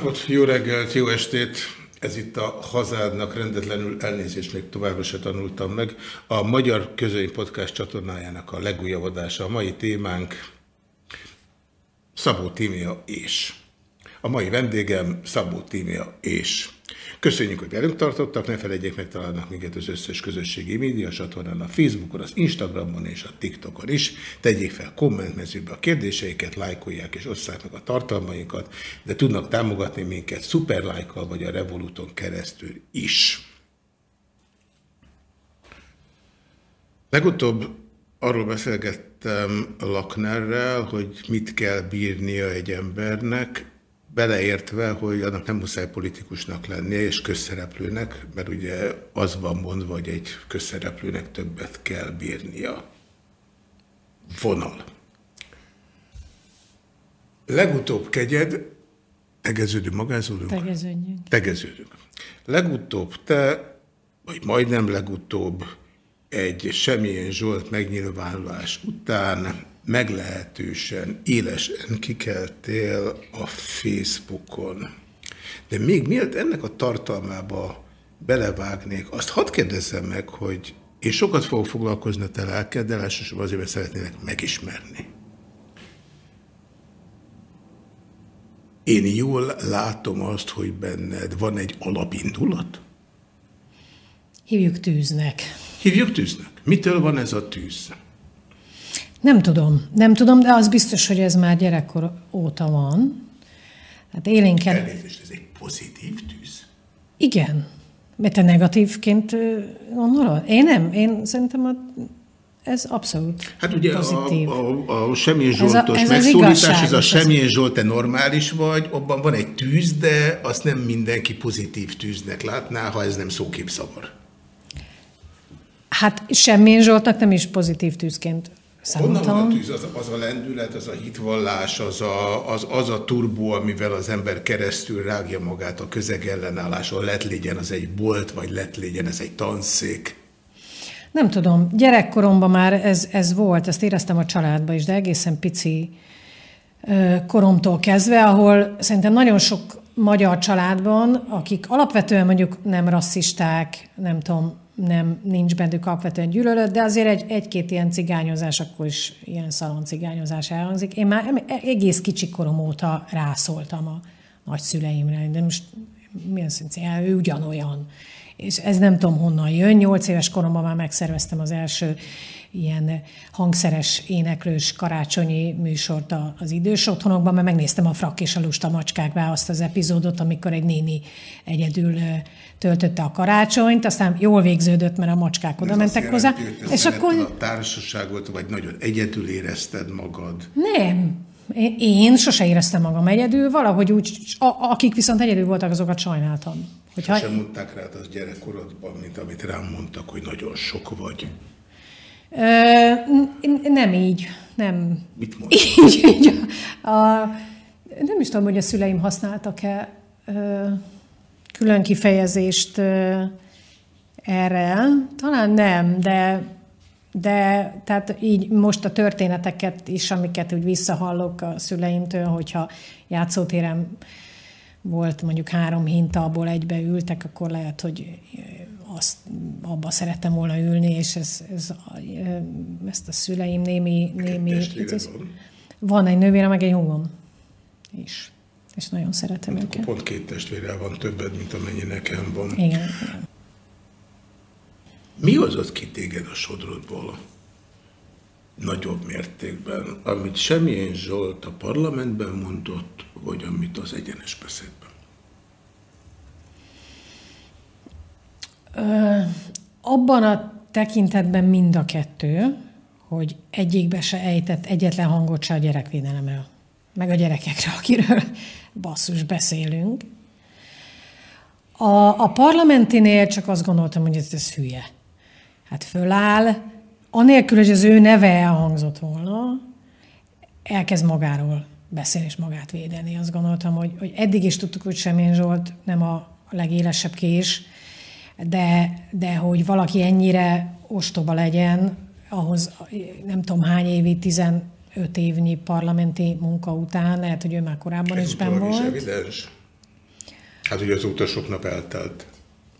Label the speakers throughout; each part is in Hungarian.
Speaker 1: Napot, jó reggelt, jó estét! Ez itt a hazádnak rendetlenül elnézést még továbbra se tanultam meg. A Magyar Közöny Podcast csatornájának a legújabb adása. A mai témánk Szabó Tímia és. A mai vendégem Szabó Tímia és. Köszönjük, hogy velünk tartottak, ne felejtjék megtalálnak minket az összes közösségi média csatornán, a Facebookon, az Instagramon és a TikTokon is. Tegyék fel kommentmezőbe a kérdéseiket, lájkolják és osszák meg a tartalmainkat, de tudnak támogatni minket szuperlájkkal vagy a Revoluton keresztül is. Legutóbb arról beszélgettem Laknerrel, hogy mit kell bírnia egy embernek, beleértve, hogy annak nem muszáj politikusnak lennie, és közszereplőnek, mert ugye az van mondva, hogy egy közszereplőnek többet kell bírnia. Vonal. Legutóbb kegyed, tegeződünk, magázódunk?
Speaker 2: Tegeződjünk.
Speaker 1: Tegeződünk. Legutóbb te, vagy majdnem legutóbb, egy semmilyen Zsolt megnyilvánulás után meglehetősen élesen kikeltél a Facebookon. De még miért ennek a tartalmába belevágnék, azt hadd kérdezzem meg, hogy én sokat fogok foglalkozni a te lelkeddel, elsősorban azért, mert szeretnélek megismerni. Én jól látom azt, hogy benned van egy alapindulat?
Speaker 2: Hívjuk tűznek.
Speaker 1: Hívjuk tűznek. Mitől van ez a tűz?
Speaker 2: Nem tudom, nem tudom, de az biztos, hogy ez már gyerekkor óta van. Hát élénken...
Speaker 1: Elnézést, ez egy pozitív tűz?
Speaker 2: Igen. Mert te negatívként gondolod? Én nem. Én szerintem a, ez abszolút
Speaker 1: Hát ugye
Speaker 2: pozitív.
Speaker 1: a, a, a Semmilyen Zsoltos ez a, ez megszólítás, ez a Semmilyen Zsolt, te normális vagy, abban van egy tűz, de azt nem mindenki pozitív tűznek látná, ha ez nem szóképszavar.
Speaker 2: Hát Semmilyen Zsoltnak nem is pozitív tűzként
Speaker 1: Honnan van a tűz? Az, az a lendület, az a hitvallás, az a, az, az a turbó, amivel az ember keresztül rágja magát a közeg ellenálláson, lett legyen az egy bolt, vagy lett legyen ez egy tanszék?
Speaker 2: Nem tudom. Gyerekkoromban már ez, ez volt, ezt éreztem a családban is, de egészen pici koromtól kezdve, ahol szerintem nagyon sok magyar családban, akik alapvetően mondjuk nem rasszisták, nem tudom, nem, nincs bennük alapvetően gyűlölet, de azért egy, egy-két ilyen cigányozás, akkor is ilyen szalon cigányozás elhangzik. Én már egész kicsi korom óta rászóltam a nagyszüleimre, de most milyen szintén, ő ugyanolyan. És ez nem tudom honnan jön. Nyolc éves koromban már megszerveztem az első ilyen hangszeres, éneklős karácsonyi műsort az idős otthonokban, mert megnéztem a frak és a lusta macskákba azt az epizódot, amikor egy néni egyedül töltötte a karácsonyt, aztán jól végződött, mert a macskák oda mentek hozzá.
Speaker 1: És akkor... A társaságot, vagy nagyon egyedül érezted magad?
Speaker 2: Nem. Én sose éreztem magam egyedül, valahogy úgy, a, akik viszont egyedül voltak, azokat sajnáltam.
Speaker 1: Hogyha... Sem mondták rád az gyerekkorodban, mint amit rám mondtak, hogy nagyon sok vagy.
Speaker 2: Nem így, nem.
Speaker 1: Mit? Így, így.
Speaker 2: A, nem is tudom, hogy a szüleim használtak-e külön kifejezést erre. Talán nem, de, de tehát így most a történeteket is, amiket úgy visszahallok a szüleimtől, hogyha játszótéren volt mondjuk három hinta, abból egybe ültek, akkor lehet, hogy azt, abba szerettem volna ülni, és ez, ez, ezt a szüleim némi... némi
Speaker 1: ez,
Speaker 2: van. van egy nővére, meg egy húgom is és nagyon szeretem hát őket.
Speaker 1: Pont két testvérrel van többet, mint amennyi nekem van.
Speaker 2: Igen, igen.
Speaker 1: Mi az ki téged a sodrodból nagyobb mértékben, amit semmilyen Zsolt a parlamentben mondott, vagy amit az egyenes beszédben?
Speaker 2: Ö, abban a tekintetben mind a kettő, hogy egyikbe se ejtett egyetlen hangot se a gyerekvédelemről, meg a gyerekekről, akiről basszus beszélünk. A, a parlamentinél csak azt gondoltam, hogy ez, ez hülye. Hát föláll, anélkül, hogy az ő neve elhangzott volna, elkezd magáról beszélni és magát védeni. Azt gondoltam, hogy, hogy eddig is tudtuk, hogy Semén Zsolt nem a legélesebb kés, de, de hogy valaki ennyire ostoba legyen, ahhoz nem tudom hány évi, 15 évnyi parlamenti munka után, lehet, hogy ő már korábban Ez is benn volt.
Speaker 1: evidens. Hát, hogy azóta sok nap eltelt.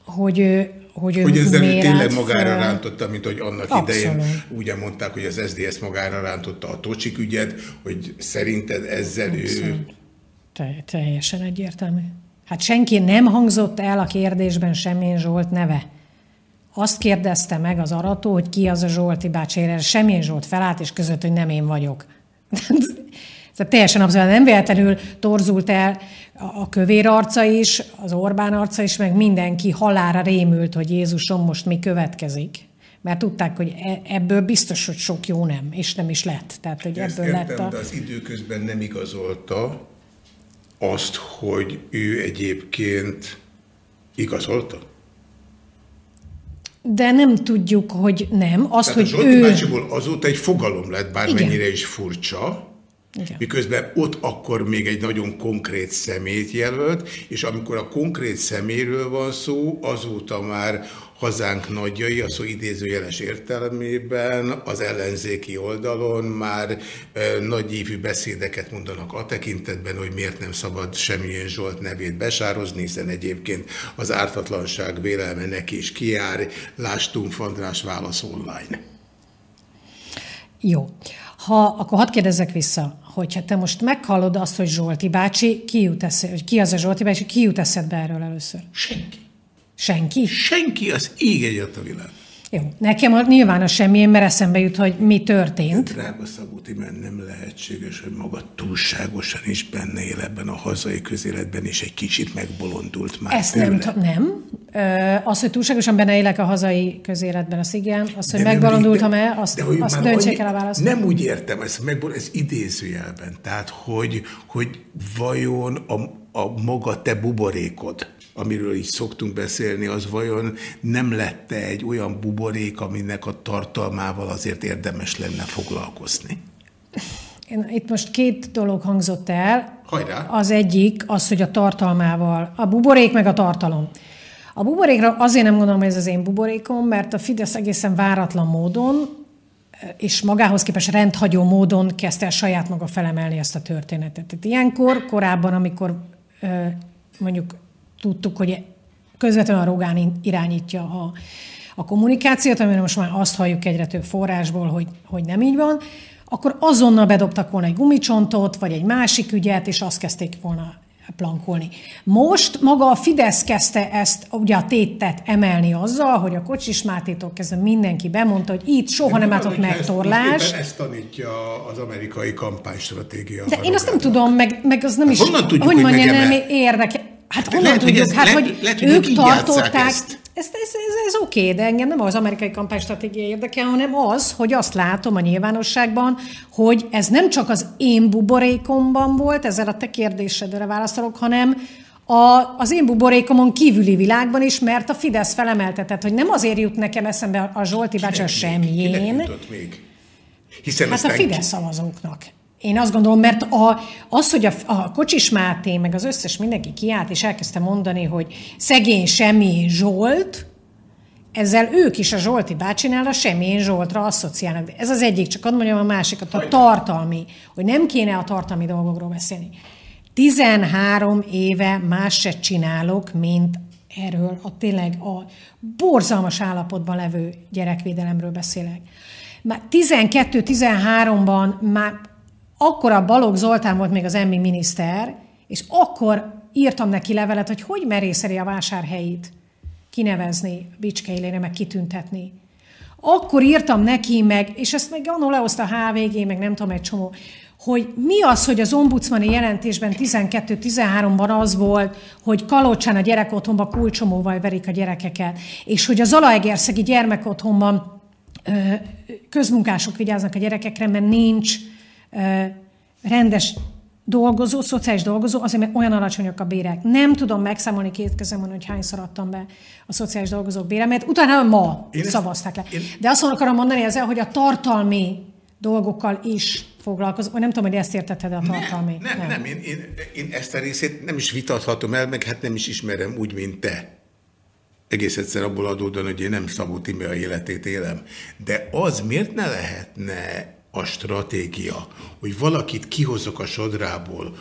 Speaker 2: Hogy, hogy,
Speaker 1: hogy ezzel
Speaker 2: miért
Speaker 1: tényleg magára
Speaker 2: fel?
Speaker 1: rántotta, mint hogy annak
Speaker 2: Abszolút.
Speaker 1: idején ugye mondták, hogy az SZDSZ magára rántotta a Tocsik ügyet, hogy szerinted ezzel ő...
Speaker 2: Abszolút. Te, teljesen egyértelmű. Hát senki nem hangzott el a kérdésben Semmén Zsolt neve. Azt kérdezte meg az arató, hogy ki az a Zsolti bácsi, erre Semmén Zsolt felállt, és között, hogy nem én vagyok. Tehát teljesen abszolút nem véletlenül torzult el a kövér arca is, az Orbán arca is, meg mindenki halára rémült, hogy Jézusom most mi következik. Mert tudták, hogy e- ebből biztos, hogy sok jó nem, és nem is lett. Tehát, hogy
Speaker 1: Ezt
Speaker 2: ebből lett
Speaker 1: értem,
Speaker 2: a...
Speaker 1: de az időközben nem igazolta azt, hogy ő egyébként igazolta.
Speaker 2: De nem tudjuk, hogy nem. Az,
Speaker 1: Tehát a
Speaker 2: hogy
Speaker 1: Zsolti
Speaker 2: ő...
Speaker 1: bácsiból azóta egy fogalom lett, bármennyire
Speaker 2: Igen.
Speaker 1: is furcsa,
Speaker 2: Igen.
Speaker 1: miközben ott akkor még egy nagyon konkrét szemét jelölt, és amikor a konkrét szeméről van szó, azóta már hazánk nagyjai, a szó idézőjeles értelmében az ellenzéki oldalon már nagyívű beszédeket mondanak a tekintetben, hogy miért nem szabad semmilyen Zsolt nevét besározni, hiszen egyébként az ártatlanság vélelme neki is kiár, lástunk Fandrás válasz online.
Speaker 2: Jó. Ha, akkor hadd kérdezzek vissza, hogyha te most meghallod azt, hogy Zsolti bácsi, ki, jut eszed, hogy ki az a Zsolti bácsi, ki jut eszedbe erről először?
Speaker 1: Senki.
Speaker 2: Senki?
Speaker 1: Senki az ég egyet a világ.
Speaker 2: Jó. Nekem a- nyilván a semmilyen, mert eszembe jut, hogy mi történt.
Speaker 1: Drága Szabó mert nem lehetséges, hogy maga túlságosan is benne él ebben a hazai közéletben, és egy kicsit megbolondult már
Speaker 2: Ezt
Speaker 1: tőle.
Speaker 2: nem, nem. Ö, Az, hogy túlságosan benne élek a hazai közéletben, az igen. Az, hogy
Speaker 1: de-
Speaker 2: azt,
Speaker 1: de hogy
Speaker 2: azt döntsék
Speaker 1: annyi-
Speaker 2: el a választ.
Speaker 1: Nem úgy értem, ez, megból, ez idézőjelben. Tehát, hogy, hogy vajon a, a maga te buborékod, amiről is szoktunk beszélni, az vajon nem lette egy olyan buborék, aminek a tartalmával azért érdemes lenne foglalkozni?
Speaker 2: Én, itt most két dolog hangzott el.
Speaker 1: Hajrá!
Speaker 2: Az egyik az, hogy a tartalmával, a buborék meg a tartalom. A buborékra azért nem gondolom, hogy ez az én buborékom, mert a Fidesz egészen váratlan módon és magához képest rendhagyó módon kezdte el saját maga felemelni ezt a történetet. Tehát ilyenkor, korábban, amikor mondjuk tudtuk, hogy közvetlenül a Rogán irányítja a, a kommunikációt, amire most már azt halljuk egyre több forrásból, hogy, hogy nem így van, akkor azonnal bedobtak volna egy gumicsontot, vagy egy másik ügyet, és azt kezdték volna plankolni. Most maga a Fidesz kezdte ezt, ugye a tétet emelni azzal, hogy a Kocsis Mátétól kezdve mindenki bemondta, hogy itt soha nem látott
Speaker 1: Hogyha ezt-
Speaker 2: megtorlás.
Speaker 1: Ezt, ezt tanítja az amerikai kampánystratégia.
Speaker 2: De én azt nem tudom, meg, meg az nem is,
Speaker 1: honnan tudjuk,
Speaker 2: hogy
Speaker 1: hogy
Speaker 2: mondja, nem érdeke. Hát honnan
Speaker 1: lehet, hogy
Speaker 2: tudjuk?
Speaker 1: ez-
Speaker 2: hát,
Speaker 1: lehet-
Speaker 2: hogy
Speaker 1: lehet, hogy
Speaker 2: ők tartották,
Speaker 1: ezt.
Speaker 2: ez, ez, ez, ez oké, de engem nem az amerikai kampánystratégia érdekel, hanem az, hogy azt látom a nyilvánosságban, hogy ez nem csak az én buborékomban volt, ezzel a te kérdésedre válaszolok, hanem a, az én buborékomon kívüli világban is, mert a Fidesz felemeltetett, hogy nem azért jut nekem eszembe a Zsolti bácsi a?
Speaker 1: Kinek még? Hiszen
Speaker 2: Hát a Fidesz szavazóknak. Én azt gondolom, mert a, az, hogy a, a Kocsis Máté, meg az összes mindenki kiállt, és elkezdte mondani, hogy szegény semmi Zsolt, ezzel ők is a Zsolti bácsinál a semmilyen Zsoltra asszociálnak. Ez az egyik, csak hadd mondjam a másikat, a tartalmi, hogy nem kéne a tartalmi dolgokról beszélni. 13 éve más se csinálok, mint erről a tényleg a borzalmas állapotban levő gyerekvédelemről beszélek. Már 12-13-ban már akkor a Balogh Zoltán volt még az emmi miniszter, és akkor írtam neki levelet, hogy hogy merészeri a vásárhelyit kinevezni, Bicske élére, meg kitüntetni. Akkor írtam neki meg, és ezt meg annól lehozta a HVG, meg nem tudom, egy csomó, hogy mi az, hogy az ombudsmani jelentésben 12-13-ban az volt, hogy Kalocsán a gyerekotthonban kulcsomóval verik a gyerekeket, és hogy a Zalaegerszegi gyermekotthonban közmunkások vigyáznak a gyerekekre, mert nincs rendes dolgozó, szociális dolgozó, azért mert olyan alacsonyak a bérek. Nem tudom megszámolni két kezemon, hogy hányszor adtam be a szociális dolgozók bére, mert utána ma
Speaker 1: Én
Speaker 2: szavazták le.
Speaker 1: én-
Speaker 2: De azt akarom mondani ezzel, hogy a tartalmi dolgokkal is foglalkozok, vagy nem tudom, hogy ezt értetted a tartalmi.
Speaker 1: Nem, nem, nem. Én, én, én ezt a részét nem is vitathatom el, meg hát nem is ismerem úgy, mint te. Egész egyszer abból adódóan, hogy én nem Szabó Tímea életét élem. De az miért ne lehetne a stratégia, hogy valakit kihozok a sodrából,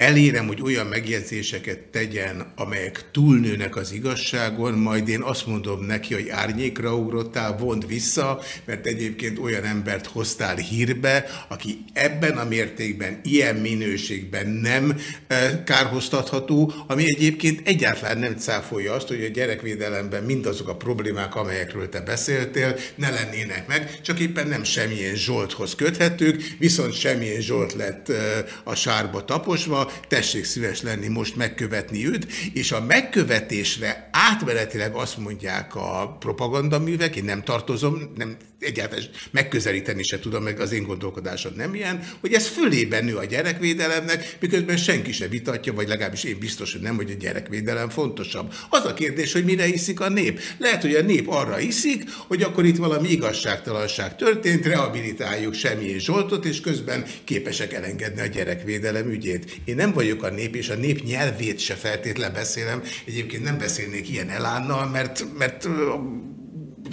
Speaker 1: elérem, hogy olyan megjegyzéseket tegyen, amelyek túlnőnek az igazságon, majd én azt mondom neki, hogy árnyékra ugrottál, vond vissza, mert egyébként olyan embert hoztál hírbe, aki ebben a mértékben, ilyen minőségben nem e, kárhoztatható, ami egyébként egyáltalán nem cáfolja azt, hogy a gyerekvédelemben mindazok a problémák, amelyekről te beszéltél, ne lennének meg, csak éppen nem semmilyen Zsolthoz köthetők, viszont semmilyen Zsolt lett e, a sárba taposva, tessék szíves lenni most megkövetni őt, és a megkövetésre átmenetileg azt mondják a propagandaművek, én nem tartozom, nem egyáltalán megközelíteni se tudom, meg az én gondolkodásom nem ilyen, hogy ez fölében nő a gyerekvédelemnek, miközben senki se vitatja, vagy legalábbis én biztos, hogy nem, hogy a gyerekvédelem fontosabb. Az a kérdés, hogy mire iszik a nép. Lehet, hogy a nép arra iszik, hogy akkor itt valami igazságtalanság történt, rehabilitáljuk semmilyen Zsoltot, és közben képesek elengedni a gyerekvédelem ügyét. Én nem vagyok a nép, és a nép nyelvét se feltétlen beszélem. Egyébként nem beszélnék ilyen elánnal, mert, mert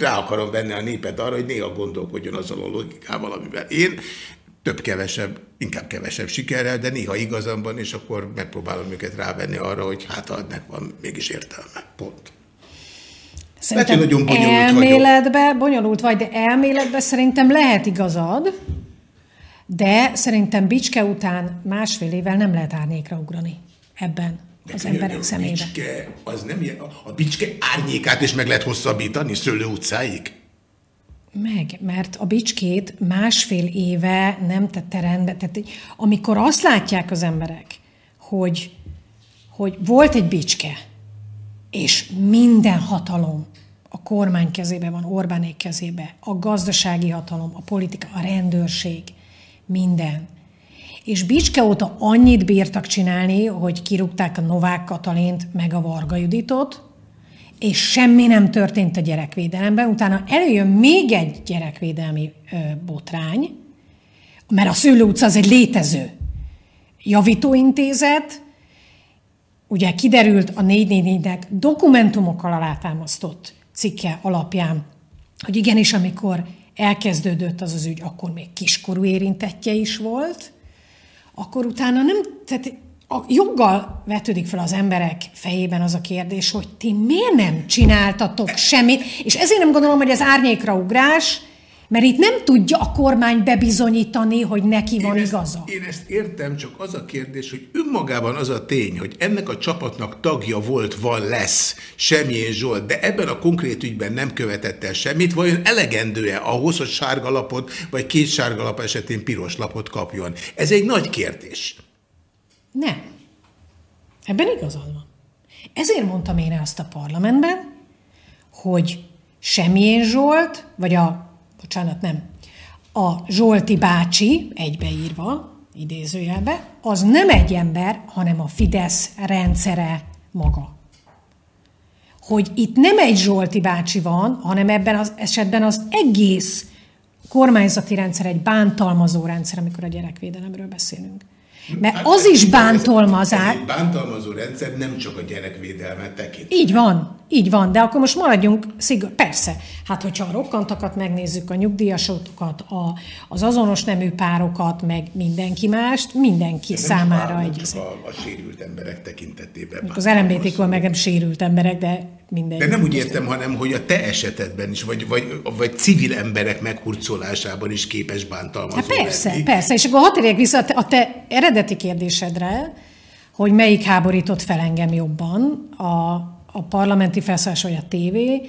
Speaker 1: rá akarom venni a népet arra, hogy néha gondolkodjon azzal a logikával, amivel én több-kevesebb, inkább kevesebb sikerrel, de néha igazamban, és akkor megpróbálom őket rávenni arra, hogy hát adnak van mégis értelme. Pont.
Speaker 2: Szerintem lehet, bonyolult elméletbe, vagyok. bonyolult vagy, de elméletben szerintem lehet igazad, de szerintem Bicske után másfél évvel nem lehet árnyékra ugrani ebben az emberek szemébe. A bicske,
Speaker 1: az nem ilyen, a bicske árnyékát is meg lehet hosszabbítani Szőlő utcáig?
Speaker 2: Meg, mert a bicskét másfél éve nem tette rendbe. Tehát amikor azt látják az emberek, hogy, hogy volt egy bicske, és minden hatalom a kormány kezébe van, Orbánék kezébe, a gazdasági hatalom, a politika, a rendőrség, minden és Bicske óta annyit bírtak csinálni, hogy kirúgták a Novák Katalint meg a Varga Juditot, és semmi nem történt a gyerekvédelemben. Utána előjön még egy gyerekvédelmi ö, botrány, mert a Szőlő utca az egy létező javítóintézet, ugye kiderült a 444-nek dokumentumokkal alátámasztott cikke alapján, hogy igenis, amikor elkezdődött az az ügy, akkor még kiskorú érintettje is volt, akkor utána nem, tehát a joggal vetődik fel az emberek fejében az a kérdés, hogy ti miért nem csináltatok semmit, és ezért nem gondolom, hogy ez árnyékra ugrás, mert itt nem tudja a kormány bebizonyítani, hogy neki van
Speaker 1: én
Speaker 2: igaza.
Speaker 1: Ezt, én ezt értem, csak az a kérdés, hogy önmagában az a tény, hogy ennek a csapatnak tagja volt, van, lesz semmilyen Zsolt, de ebben a konkrét ügyben nem követett el semmit, vajon elegendő-e ahhoz, hogy sárga lapot, vagy két sárga lap esetén piros lapot kapjon? Ez egy nagy kérdés.
Speaker 2: Nem. Ebben igazad van. Ezért mondtam én azt a parlamentben, hogy semmilyen Zsolt, vagy a bocsánat, nem, a Zsolti bácsi, egybeírva, idézőjelbe, az nem egy ember, hanem a Fidesz rendszere maga. Hogy itt nem egy Zsolti bácsi van, hanem ebben az esetben az egész kormányzati rendszer egy bántalmazó rendszer, amikor a gyerekvédelemről beszélünk. Mert hát az is
Speaker 1: egy bántalmazó rendszer nem csak a gyerekvédelmet tekint.
Speaker 2: Így van, így van, de akkor most maradjunk szigor. Persze, hát hogyha a rokkantakat megnézzük, a nyugdíjasokat, a, az azonos nemű párokat, meg mindenki mást, mindenki de számára egy...
Speaker 1: Csak a, a sérült emberek tekintetében.
Speaker 2: Az LMBTQ meg nem sérült emberek, de minden.
Speaker 1: De nem úgy értem, hanem hogy a te esetedben is, vagy, vagy, vagy civil emberek meghurcolásában is képes bántalmazó
Speaker 2: hát persze, lenni. persze. És akkor hadd vissza a te eredeti kérdésedre, hogy melyik háborított fel engem jobban, a, a parlamenti felszólás vagy a tévé.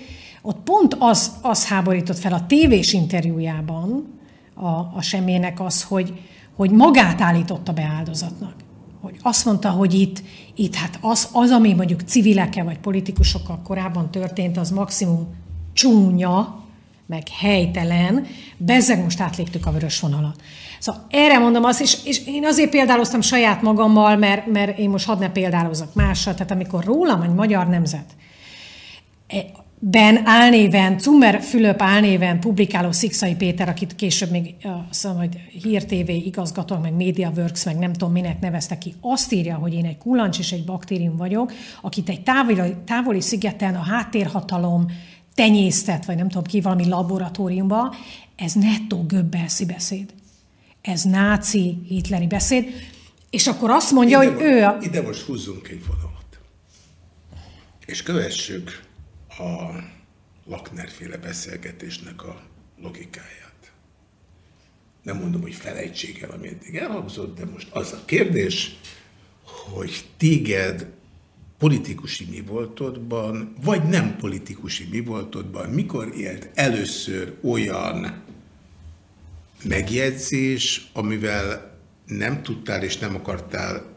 Speaker 2: Ott pont az, az háborított fel a tévés interjújában a, a semmének az, hogy, hogy magát állította be áldozatnak hogy azt mondta, hogy itt, itt hát az, az, ami mondjuk civilekkel vagy politikusokkal korábban történt, az maximum csúnya, meg helytelen, bezzeg most átléptük a vörös vonalat. Szóval erre mondom azt, és, és én azért példáloztam saját magammal, mert, mert én most hadd ne példálozok mással, tehát amikor rólam egy magyar nemzet e, Ben álnéven, Cummer Fülöp álnéven publikáló Szikszai Péter, akit később még mondom, hogy Hír TV igazgató, meg MediaWorks, meg nem tudom minek nevezte ki, azt írja, hogy én egy kullancs és egy baktérium vagyok, akit egy távoli, távoli szigeten a háttérhatalom tenyésztett, vagy nem tudom ki, valami laboratóriumba, ez nettó göbbelszi beszéd. Ez náci, hitleri beszéd. És akkor azt mondja,
Speaker 1: ide
Speaker 2: hogy ő a...
Speaker 1: Ide most húzzunk egy vonalat. És kövessük a Lakner-féle beszélgetésnek a logikáját. Nem mondom, hogy felejtség el, ami eddig elhangzott, de most az a kérdés, hogy téged politikusi mi voltodban, vagy nem politikusi mi voltodban, mikor élt először olyan megjegyzés, amivel nem tudtál és nem akartál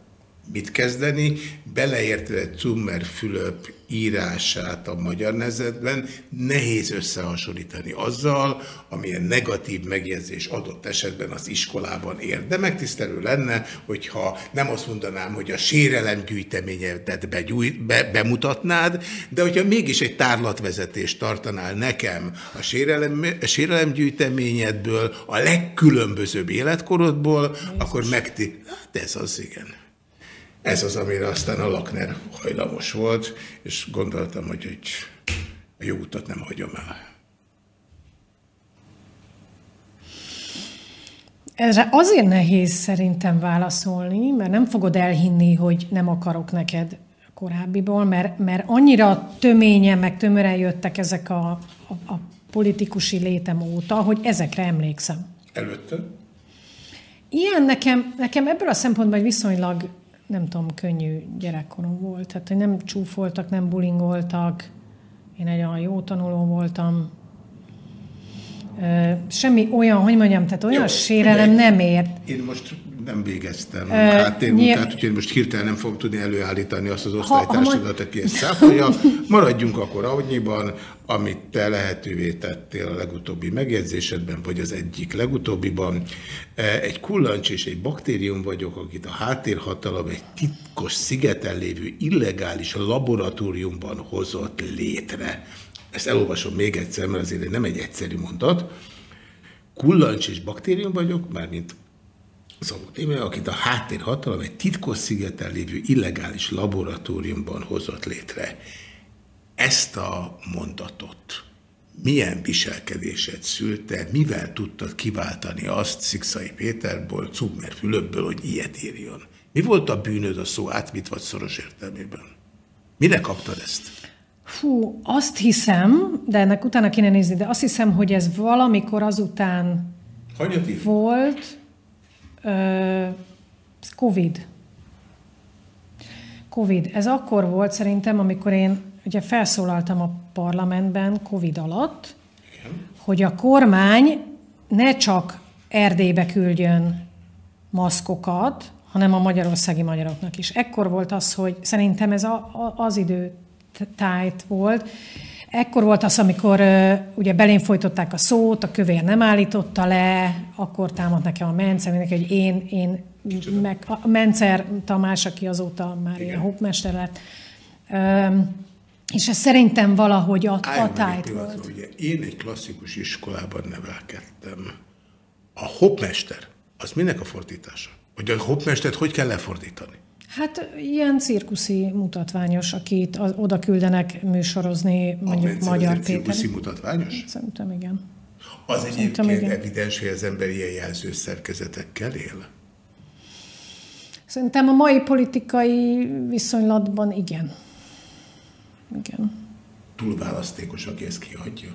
Speaker 1: mit kezdeni, beleértve Zummer Fülöp írását a magyar nezetben, nehéz összehasonlítani azzal, amilyen negatív megjegyzés adott esetben az iskolában ér. De megtisztelő lenne, hogyha nem azt mondanám, hogy a gyűjteményedet be, bemutatnád, de hogyha mégis egy tárlatvezetést tartanál nekem a sérelem, gyűjteményedből, a legkülönbözőbb életkorodból, Jézus. akkor megti... Hát ez az, igen. Ez az, amire aztán a Lakner hajlamos volt, és gondoltam, hogy, a jó utat nem hagyom el.
Speaker 2: Erre azért nehéz szerintem válaszolni, mert nem fogod elhinni, hogy nem akarok neked korábbiból, mert, mert annyira töményen, meg tömören jöttek ezek a, a, a politikusi létem óta, hogy ezekre emlékszem.
Speaker 1: Előtte?
Speaker 2: Ilyen nekem, nekem ebből a szempontból viszonylag nem tudom, könnyű gyerekkorom volt. Tehát, hogy nem csúfoltak, nem bulingoltak. Én egy olyan jó tanuló voltam. Semmi olyan, hogy mondjam, tehát olyan Jó, sérelem nem ért.
Speaker 1: Én most nem végeztem uh, háttérmunkát, úgyhogy most hirtelen nem fogom tudni előállítani azt az osztálytársadat, aki ezt száfolja. Maradjunk akkor annyiban, amit te lehetővé tettél a legutóbbi megjegyzésedben, vagy az egyik legutóbbiban. Egy kullancs és egy baktérium vagyok, akit a háttérhatalom egy titkos szigeten lévő illegális laboratóriumban hozott létre. Ezt elolvasom még egyszer, mert azért nem egy egyszerű mondat. Kullancs és baktérium vagyok, mármint Szabó akit a háttérhatalom egy titkos szigeten lévő illegális laboratóriumban hozott létre. Ezt a mondatot milyen viselkedésed szülte, mivel tudtad kiváltani azt Szikszai Péterból, Cugmer Fülöpből, hogy ilyet írjon? Mi volt a bűnöd a szó átvitt vagy szoros értelmében? Mire kaptad ezt?
Speaker 2: Fú, azt hiszem, de ennek utána kéne nézni, de azt hiszem, hogy ez valamikor azután
Speaker 1: Hanyadik?
Speaker 2: volt, Covid. Covid. Ez akkor volt szerintem, amikor én ugye felszólaltam a parlamentben Covid alatt, Igen. hogy a kormány ne csak Erdélybe küldjön maszkokat, hanem a magyarországi magyaroknak is. Ekkor volt az, hogy szerintem ez a, a, az idő tájt volt, Ekkor volt az, amikor ugye belén folytották a szót, a kövér nem állította le, akkor támadt nekem a Mencer, mindenki, hogy én, én meg a Mencer Tamás, aki azóta már Igen. ilyen hopmester lett. Um, és ez szerintem valahogy a, a tájt volt.
Speaker 1: Ugye én egy klasszikus iskolában nevelkedtem. A hopmester, az minek a fordítása? Hogy a hopmestert hogy kell lefordítani?
Speaker 2: Hát ilyen cirkuszi mutatványos, akit az, oda küldenek műsorozni, mondjuk a Magyar Péter.
Speaker 1: cirkuszi mutatványos?
Speaker 2: Szerintem igen.
Speaker 1: Az egyébként igen. evidens, hogy az ember ilyen jelző szerkezetekkel él?
Speaker 2: Szerintem a mai politikai viszonylatban igen. Igen.
Speaker 1: Túl választékos, aki ezt kihagyja?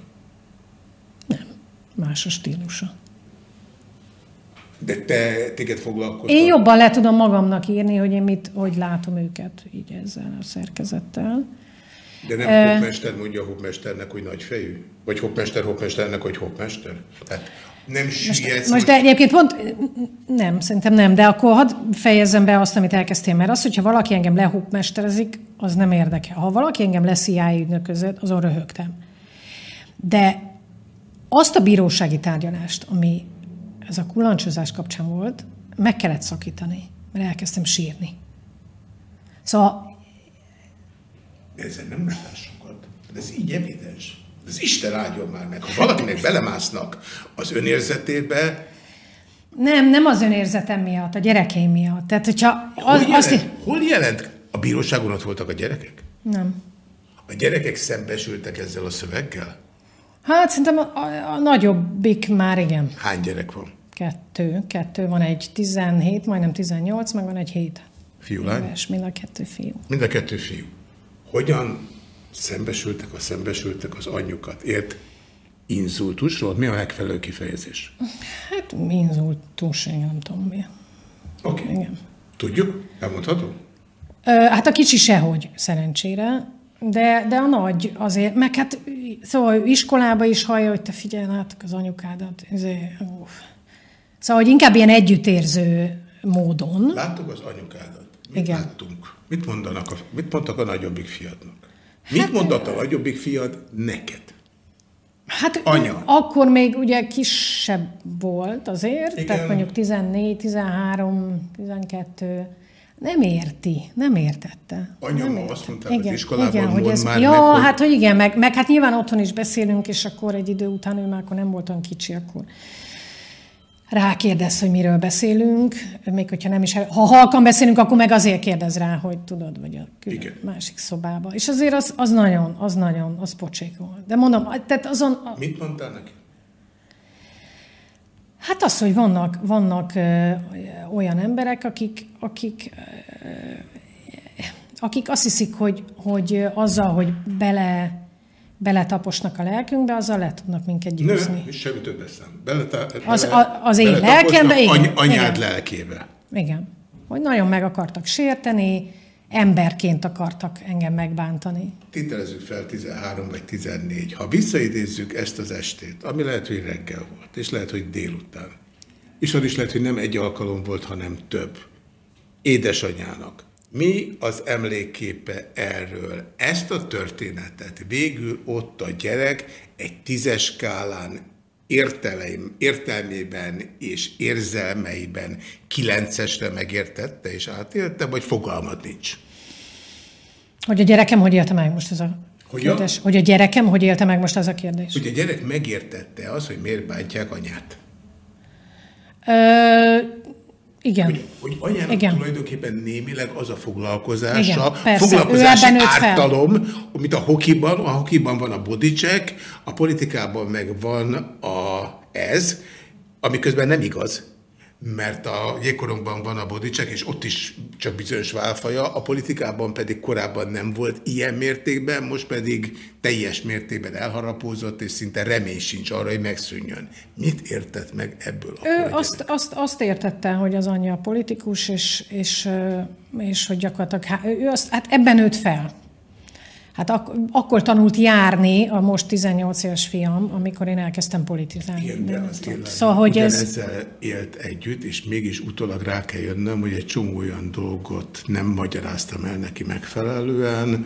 Speaker 2: Nem. Más a stílusa.
Speaker 1: De te, téged foglalkoztat?
Speaker 2: Én jobban le tudom magamnak írni, hogy én mit, hogy látom őket így ezzel a szerkezettel.
Speaker 1: De nem uh, hopmester mondja a hopmesternek, hogy nagyfejű? Vagy hopmester hopmesternek, hogy hopmester? Tehát nem
Speaker 2: sietsz. Most, de egyébként pont nem, szerintem nem, de akkor hadd fejezzem be azt, amit elkezdtél, mert az, hogyha valaki engem lehopmesterezik, az nem érdekel. Ha valaki engem lesz CIA ügynöközött, azon röhögtem. De azt a bírósági tárgyalást, ami ez a kullancsozás kapcsán volt, meg kellett szakítani, mert elkezdtem sírni. Szóval...
Speaker 1: Ezzel nem mondtál sokat. De ez így evidens. Ez Isten áldjon már meg. Ha valakinek belemásznak az önérzetébe,
Speaker 2: nem, nem az önérzetem miatt, a gyerekeim miatt. Tehát, hogyha
Speaker 1: hol, az, jelent, azt... hol jelent? A bíróságon ott voltak a gyerekek?
Speaker 2: Nem.
Speaker 1: A gyerekek szembesültek ezzel a szöveggel?
Speaker 2: Hát szerintem a, a, a nagyobbik már igen.
Speaker 1: Hány gyerek van?
Speaker 2: Kettő. Kettő. Van egy 17, majdnem 18, meg van egy 7.
Speaker 1: Fiú, lány?
Speaker 2: Éves, mind a kettő fiú.
Speaker 1: Mind a kettő fiú. Hogyan szembesültek, a szembesültek az anyjukat? Ért inzultusról? Mi a megfelelő kifejezés?
Speaker 2: Hát inzultus, én nem tudom mi.
Speaker 1: Oké. Okay.
Speaker 2: Igen.
Speaker 1: Tudjuk? Elmondható?
Speaker 2: Ö, hát a kicsi sehogy, szerencsére. De, de a nagy azért, meg hát szóval iskolába is hallja, hogy te figyelj, látok az anyukádat. Ezért, uff. Szóval, hogy inkább ilyen együttérző módon.
Speaker 1: Láttuk az anyukádat. Mit
Speaker 2: Igen.
Speaker 1: láttunk? Mit, mondanak a, mit mondtak a nagyobbik fiadnak? Mit
Speaker 2: Hát,
Speaker 1: mondott a nagyobbik fiad neked?
Speaker 2: Hát
Speaker 1: Anya.
Speaker 2: akkor még ugye kisebb volt azért,
Speaker 1: Igen.
Speaker 2: tehát mondjuk 14, 13, 12, nem érti, nem értette.
Speaker 1: Anya
Speaker 2: nem
Speaker 1: ma
Speaker 2: érti.
Speaker 1: azt mondta, hogy az iskolában
Speaker 2: igen, hogy ez,
Speaker 1: már
Speaker 2: ja,
Speaker 1: meg, hogy-
Speaker 2: hát hogy igen, meg, meg hát nyilván otthon is beszélünk, és akkor egy idő után ő már akkor nem volt olyan kicsi, akkor rákérdez, hogy miről beszélünk, még hogyha nem is, ha halkan beszélünk, akkor meg azért kérdez rá, hogy tudod, vagy a külön
Speaker 1: Igen.
Speaker 2: másik szobába. És azért az, az nagyon, az nagyon, az pocsék volt. De mondom, tehát azon, a-
Speaker 1: Mit mondtál neki?
Speaker 2: Hát az, hogy vannak, vannak ö, olyan emberek, akik, akik, ö, akik azt hiszik, hogy, hogy azzal, hogy bele, beletaposnak a lelkünkbe, azzal le tudnak minket győzni.
Speaker 1: Nő, semmi több eszem. Beleta,
Speaker 2: Az- a- az én lelkembe, igen,
Speaker 1: Any, anyád
Speaker 2: igen.
Speaker 1: lelkébe.
Speaker 2: Igen. Hogy nagyon meg akartak sérteni, emberként akartak engem megbántani.
Speaker 1: Tételezzük fel 13 vagy 14. Ha visszaidézzük ezt az estét, ami lehet, hogy reggel volt, és lehet, hogy délután, és az is lehet, hogy nem egy alkalom volt, hanem több. Édesanyának. Mi az emlékképe erről? Ezt a történetet végül ott a gyerek egy tízes skálán értelem, értelmében és érzelmeiben kilencesre megértette és átélte, vagy fogalmat nincs?
Speaker 2: Hogy a gyerekem hogy élte meg most ez a
Speaker 1: Hogyan?
Speaker 2: kérdés? Hogy a gyerekem hogy élte meg most ez a kérdés?
Speaker 1: Hogy a gyerek megértette az, hogy miért bántják anyát.
Speaker 2: Ö, igen.
Speaker 1: Hogy, hogy anyának
Speaker 2: Igen.
Speaker 1: tulajdonképpen némileg az a foglalkozása,
Speaker 2: Igen, persze,
Speaker 1: foglalkozási ártalom, amit a hokiban, a hokiban van a bodycheck, a politikában meg van a ez, ami közben nem igaz, mert a jégkorongban van a bodycheck, és ott is csak bizonyos válfaja, a politikában pedig korábban nem volt ilyen mértékben, most pedig teljes mértékben elharapózott, és szinte remény sincs arra, hogy megszűnjön. Mit értett meg ebből?
Speaker 2: Ő
Speaker 1: a
Speaker 2: azt, azt, azt értette, hogy az anyja politikus, és, és, és hogy gyakorlatilag há- ő azt, hát ebben nőtt fel. Hát ak- akkor tanult járni a most 18 éves fiam, amikor én elkezdtem politizálni.
Speaker 1: Igen, de az élet
Speaker 2: Szóval, hogy ez...
Speaker 1: ezzel élt együtt, és mégis utólag rá kell jönnöm, hogy egy csomó olyan dolgot nem magyaráztam el neki megfelelően,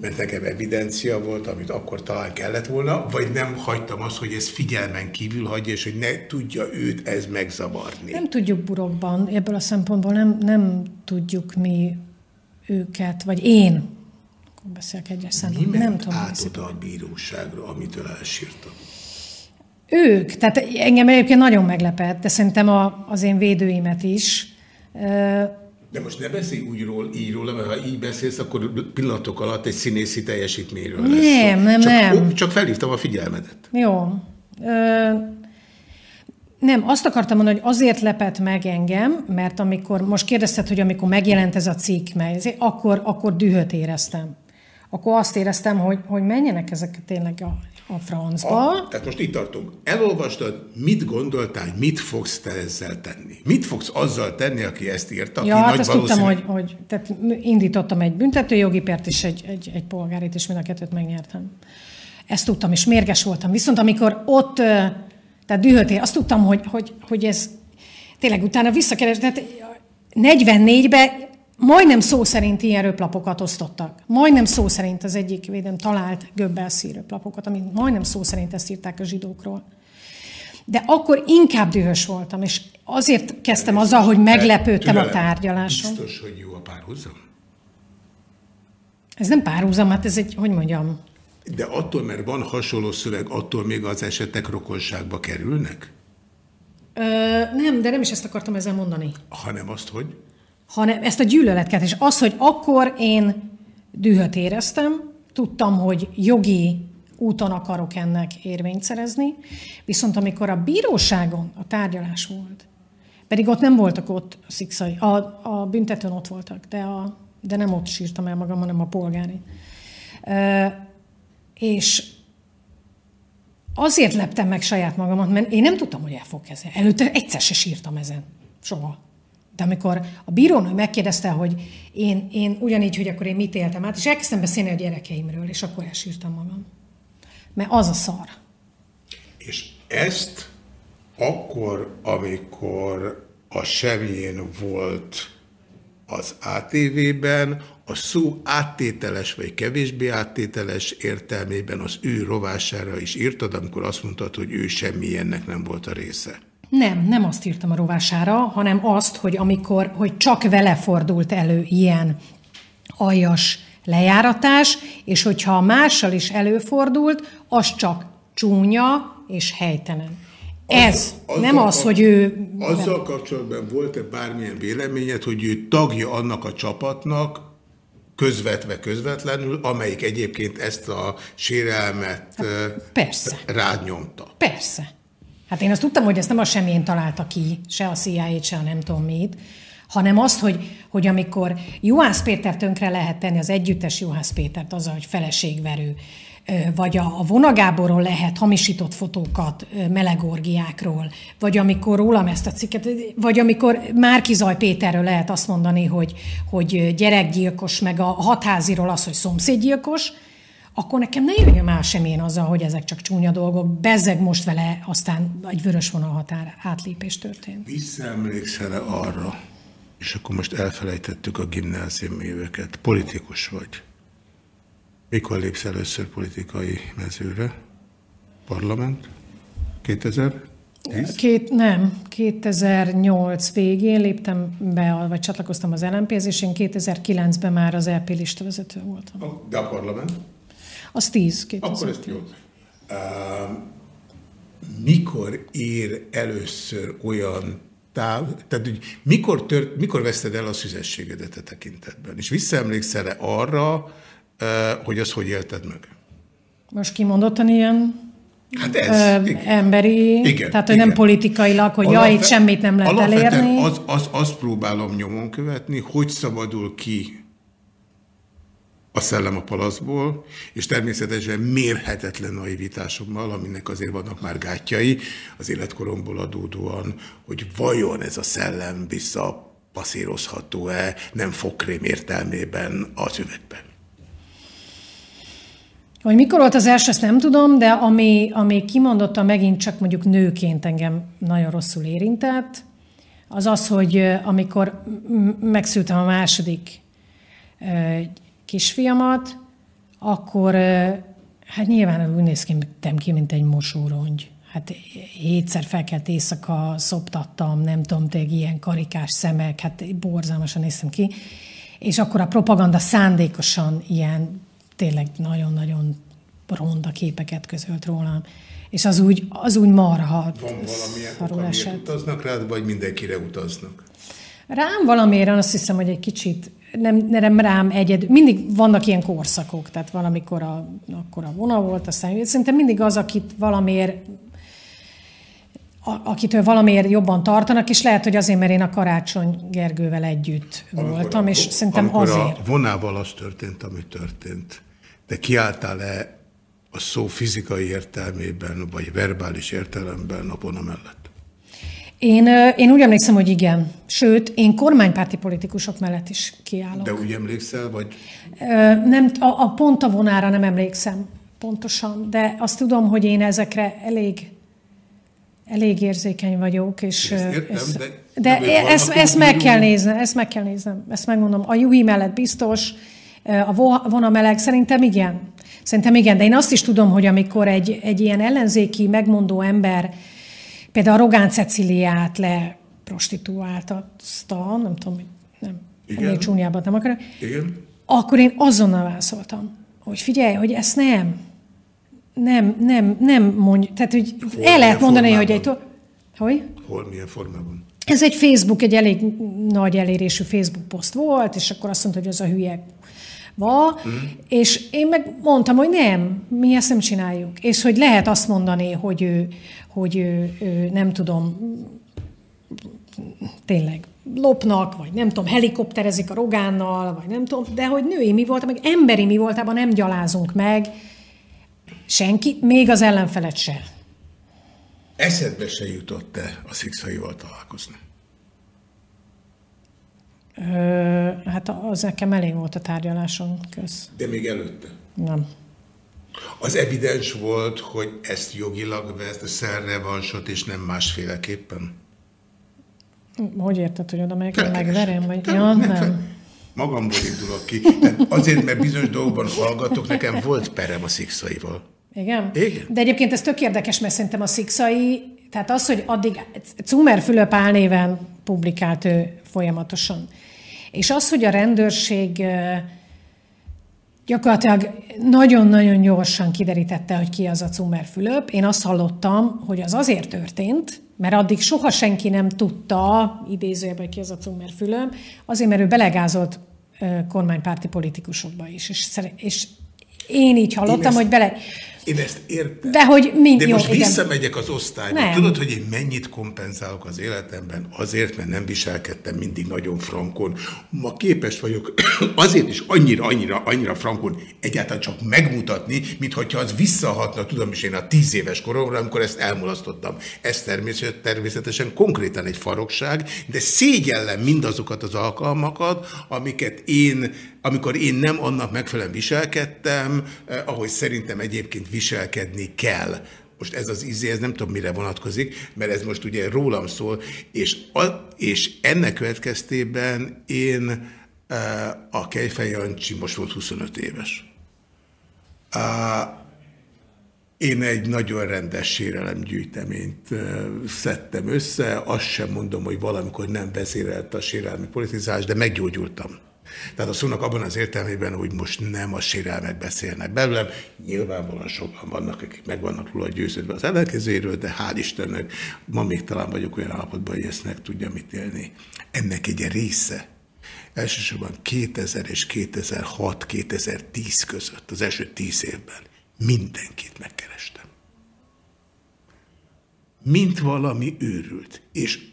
Speaker 1: mert nekem evidencia volt, amit akkor talán kellett volna, vagy nem hagytam azt, hogy ez figyelmen kívül hagyja, és hogy ne tudja őt ez megzavarni.
Speaker 2: Nem tudjuk burokban, ebből a szempontból nem, nem tudjuk mi őket, vagy én, beszélek egyes számban, nem tudom.
Speaker 1: át
Speaker 2: hogy-
Speaker 1: oda a bíróságra, amitől elsírtam?
Speaker 2: Ők, tehát engem egyébként nagyon meglepett, de szerintem a, az én védőimet is.
Speaker 1: De most ne beszélj úgy ról, így róla, mert ha így beszélsz, akkor pillanatok alatt egy színészi teljesítményről lesz
Speaker 2: Nem,
Speaker 1: szó.
Speaker 2: nem,
Speaker 1: csak,
Speaker 2: nem.
Speaker 1: ó, Csak felhívtam a figyelmedet.
Speaker 2: Jó. Ö, nem, azt akartam mondani, hogy azért lepett meg engem, mert amikor, most kérdezted, hogy amikor megjelent ez a cikk, mely, akkor, akkor dühöt éreztem. Akkor azt éreztem, hogy, hogy menjenek ezek tényleg a, a francba.
Speaker 1: A, tehát most itt tartunk. Elolvastad, mit gondoltál, mit fogsz te ezzel tenni? Mit fogsz azzal tenni, aki ezt írta?
Speaker 2: Ja, hát azt tudtam,
Speaker 1: valószínű-
Speaker 2: hogy, hogy tehát indítottam egy büntetőjogi pert és egy, egy, egy polgárit, és mind a kettőt megnyertem. Ezt tudtam, és mérges voltam. Viszont amikor ott, tehát dühöt ér, azt tudtam, hogy, hogy, hogy ez tényleg utána visszakeres, tehát 44-ben majdnem szó szerint ilyen röplapokat osztottak. Majdnem szó szerint az egyik védem talált Göbbelszi röplapokat, amit majdnem szó szerint ezt írták a zsidókról. De akkor inkább dühös voltam, és azért kezdtem azzal, hogy meglepődtem a tárgyaláson.
Speaker 1: Biztos, hogy jó a párhuzam.
Speaker 2: Ez nem párhuzam, hát ez egy, hogy mondjam,
Speaker 1: De attól, mert van hasonló szöveg, attól még az esetek rokonságba kerülnek?
Speaker 2: Ö, nem, de nem is ezt akartam ezzel mondani.
Speaker 1: Hanem azt, hogy
Speaker 2: Hanem ezt a gyűlöletket, és az, hogy akkor én dühöt éreztem, tudtam, hogy jogi úton akarok ennek érvényt szerezni, viszont amikor a bíróságon a tárgyalás volt, pedig ott nem voltak ott a szikszai, a, a büntetőn ott voltak, de, a, de nem ott sírtam el magam, hanem a polgári. E, és azért leptem meg saját magamat, mert én nem tudtam, hogy el fog kezdeni. Előtte egyszer se sírtam ezen. Soha. De amikor a bírónő megkérdezte, hogy én, én ugyanígy, hogy akkor én mit éltem át, és elkezdtem beszélni a gyerekeimről, és akkor elsírtam magam. Mert az a szar.
Speaker 1: És ezt akkor, amikor a semjén volt az ATV-ben, a szó áttételes vagy kevésbé áttételes értelmében az ő rovására is írtad, amikor azt mondtad, hogy ő semmilyennek nem volt a része.
Speaker 2: Nem, nem azt írtam a rovására, hanem azt, hogy amikor, hogy csak vele fordult elő ilyen aljas lejáratás, és hogyha mással is előfordult, az csak csúnya és helytelen. Ez, az, nem az, hogy ő...
Speaker 1: Azzal kapcsolatban volt-e bármilyen véleményed, hogy ő tagja annak a csapatnak, közvetve közvetlenül, amelyik egyébként ezt a sérelmet
Speaker 2: hát, Persze.
Speaker 1: rád nyomta.
Speaker 2: Persze. Hát én azt tudtam, hogy ezt nem a semmilyen találta ki, se a CIA-t, se a nem tudom mit, hanem azt, hogy, hogy amikor Juhász Péter tönkre lehet tenni, az együttes Juhász Pétert, az, hogy feleségverő, vagy a vonagáborról lehet hamisított fotókat melegorgiákról, vagy amikor rólam ezt a cikket, vagy amikor Márkizaj Péterről lehet azt mondani, hogy, hogy gyerekgyilkos, meg a hatháziról az, hogy szomszédgyilkos, akkor nekem ne jöjjön már sem én azzal, hogy ezek csak csúnya dolgok, bezzeg most vele aztán egy vörös vonal határ átlépés történt.
Speaker 1: Visszaemlékszel-e arra, és akkor most elfelejtettük a gimnázium éveket, politikus vagy. Mikor lépsz először politikai mezőre? Parlament? 2000?
Speaker 2: Két, nem, 2008 végén léptem be, vagy csatlakoztam az LNP-hez, és én 2009-ben már az LP lista vezető voltam.
Speaker 1: De a parlament?
Speaker 2: Az 10.
Speaker 1: 2010. Akkor ezt jó. Uh, mikor ér először olyan táv, tehát hogy mikor, tört, mikor veszted el a szüzességedet a tekintetben? És visszaemlékszel-e arra, hogy azt hogy élted meg?
Speaker 2: Most kimondottan ilyen
Speaker 1: Hát ez,
Speaker 2: ö, emberi, igen, tehát hogy igen. nem politikailag, hogy Alapve, jaj, itt semmit nem lehet elérni.
Speaker 1: Az, az, azt próbálom nyomon követni, hogy szabadul ki a szellem a palaszból, és természetesen mérhetetlen naivitásommal, aminek azért vannak már gátjai az életkoromból adódóan, hogy vajon ez a szellem vissza passzírozható-e, nem fogkrém értelmében az üvegben.
Speaker 2: Hogy mikor volt az első, ezt nem tudom, de ami, ami kimondottan megint csak mondjuk nőként engem nagyon rosszul érintett, az az, hogy amikor megszültem a második kisfiamat, akkor hát nyilván úgy néz ki, mint egy mosórongy. Hát hétszer felkelt éjszaka, szoptattam, nem tudom, tényleg ilyen karikás szemek, hát borzalmasan néztem ki. És akkor a propaganda szándékosan ilyen tényleg nagyon-nagyon ronda képeket közölt rólam. És az úgy, az úgy marha
Speaker 1: Van valamilyen ok, utaznak rád, vagy mindenkire utaznak?
Speaker 2: Rám valamiért azt hiszem, hogy egy kicsit nem, nem rám egyed, mindig vannak ilyen korszakok, tehát valamikor a, akkor a vona volt, aztán szerintem mindig az, akit valamiért akitől valamiért jobban tartanak, és lehet, hogy azért, mert én a Karácsony Gergővel együtt amikor voltam, és a, szerintem azért.
Speaker 1: a vonával az történt, ami történt, de kiálltál-e a szó fizikai értelmében, vagy verbális értelemben a vona mellett?
Speaker 2: Én, én úgy emlékszem, hogy igen. Sőt, én kormánypárti politikusok mellett is kiállok.
Speaker 1: De úgy emlékszel, vagy?
Speaker 2: Nem, a, a pont a vonára nem emlékszem pontosan, de azt tudom, hogy én ezekre elég elég érzékeny vagyok, és...
Speaker 1: Ezt értem, ez, de,
Speaker 2: de de ezt, ezt meg kell néznem, ezt meg kell néznem, ezt megmondom. A Jui mellett biztos, a vona meleg szerintem igen. Szerintem igen, de én azt is tudom, hogy amikor egy, egy ilyen ellenzéki, megmondó ember például a Rogán Ceciliát le prostituáltatta, nem tudom, nem, ennél csúnyábbat nem akarok,
Speaker 1: Igen.
Speaker 2: akkor én azonnal válaszoltam, hogy figyelj, hogy ezt nem, nem, nem, nem mondj, tehát hogy Hol, el lehet mondani, formában? hogy egy... Hogy?
Speaker 1: Hol, milyen formában?
Speaker 2: Ez egy Facebook, egy elég nagy elérésű Facebook poszt volt, és akkor azt mondta, hogy az a hülye mm. és én meg mondtam, hogy nem, mi ezt nem csináljuk. És hogy lehet azt mondani, hogy ő, hogy ő, ő nem tudom, tényleg lopnak, vagy nem tudom, helikopterezik a rogánnal, vagy nem tudom, de hogy női mi volt, meg emberi mi voltában nem gyalázunk meg senki, még az ellenfelet se.
Speaker 1: Eszedbe se jutott-e a szikszaival találkozni?
Speaker 2: Ö, hát az nekem elég volt a tárgyaláson köz.
Speaker 1: De még előtte?
Speaker 2: Nem.
Speaker 1: Az evidens volt, hogy ezt jogilag vesz, szerrevansot, és nem másféleképpen?
Speaker 2: Hogy érted, hogy oda megyek, megverem? Vagy... Ja, nem. nem.
Speaker 1: Magamból indulok ki. Tehát azért, mert bizonyos dolgokban hallgatok, nekem volt perem a szikszaival.
Speaker 2: Igen?
Speaker 1: Igen.
Speaker 2: De egyébként ez tök érdekes, mert szerintem a szikszai, tehát az, hogy addig Cumer Fülöp álnéven publikált ő folyamatosan. És az, hogy a rendőrség gyakorlatilag nagyon-nagyon gyorsan kiderítette, hogy ki az a Cumer Fülöp. Én azt hallottam, hogy az azért történt, mert addig soha senki nem tudta, idézőjelben, ki az a Cumer Fülöp, azért, mert ő belegázolt kormánypárti politikusokba is. És, és én így hallottam, én ezt, hogy bele...
Speaker 1: Én ezt értem.
Speaker 2: De hogy mind,
Speaker 1: De
Speaker 2: jó,
Speaker 1: most
Speaker 2: igen.
Speaker 1: visszamegyek az osztályba. Nem. Tudod, hogy én mennyit kompenzálok az életemben? Azért, mert nem viselkedtem mindig nagyon frankon. Ma képes vagyok azért is annyira, annyira, annyira frankon egyáltalán csak megmutatni, mint hogyha az visszahatna, tudom is én a tíz éves koromra, amikor ezt elmulasztottam. Ez természetesen, természetesen konkrétan egy farokság, de szégyellem mindazokat az alkalmakat, amiket én amikor én nem annak megfelelően viselkedtem, eh, ahogy szerintem egyébként viselkedni kell. Most ez az izé, ez nem tudom mire vonatkozik, mert ez most ugye rólam szól, és, a, és ennek következtében én eh, a Kejfej Jancsi most volt 25 éves. Uh, én egy nagyon rendes sérelemgyűjteményt uh, szedtem össze, azt sem mondom, hogy valamikor nem vezérelt a sérelmi politizás, de meggyógyultam. Tehát a szónak abban az értelmében, hogy most nem a sérelmek beszélnek belőlem, nyilvánvalóan sokan vannak, akik meg vannak róla győződve az ellenkezőjéről, de hál' Istennek ma még talán vagyok olyan állapotban, hogy ezt meg tudja mit élni. Ennek egy része elsősorban 2000 és 2006-2010 között, az első 10 évben mindenkit megkerestem. Mint valami őrült. És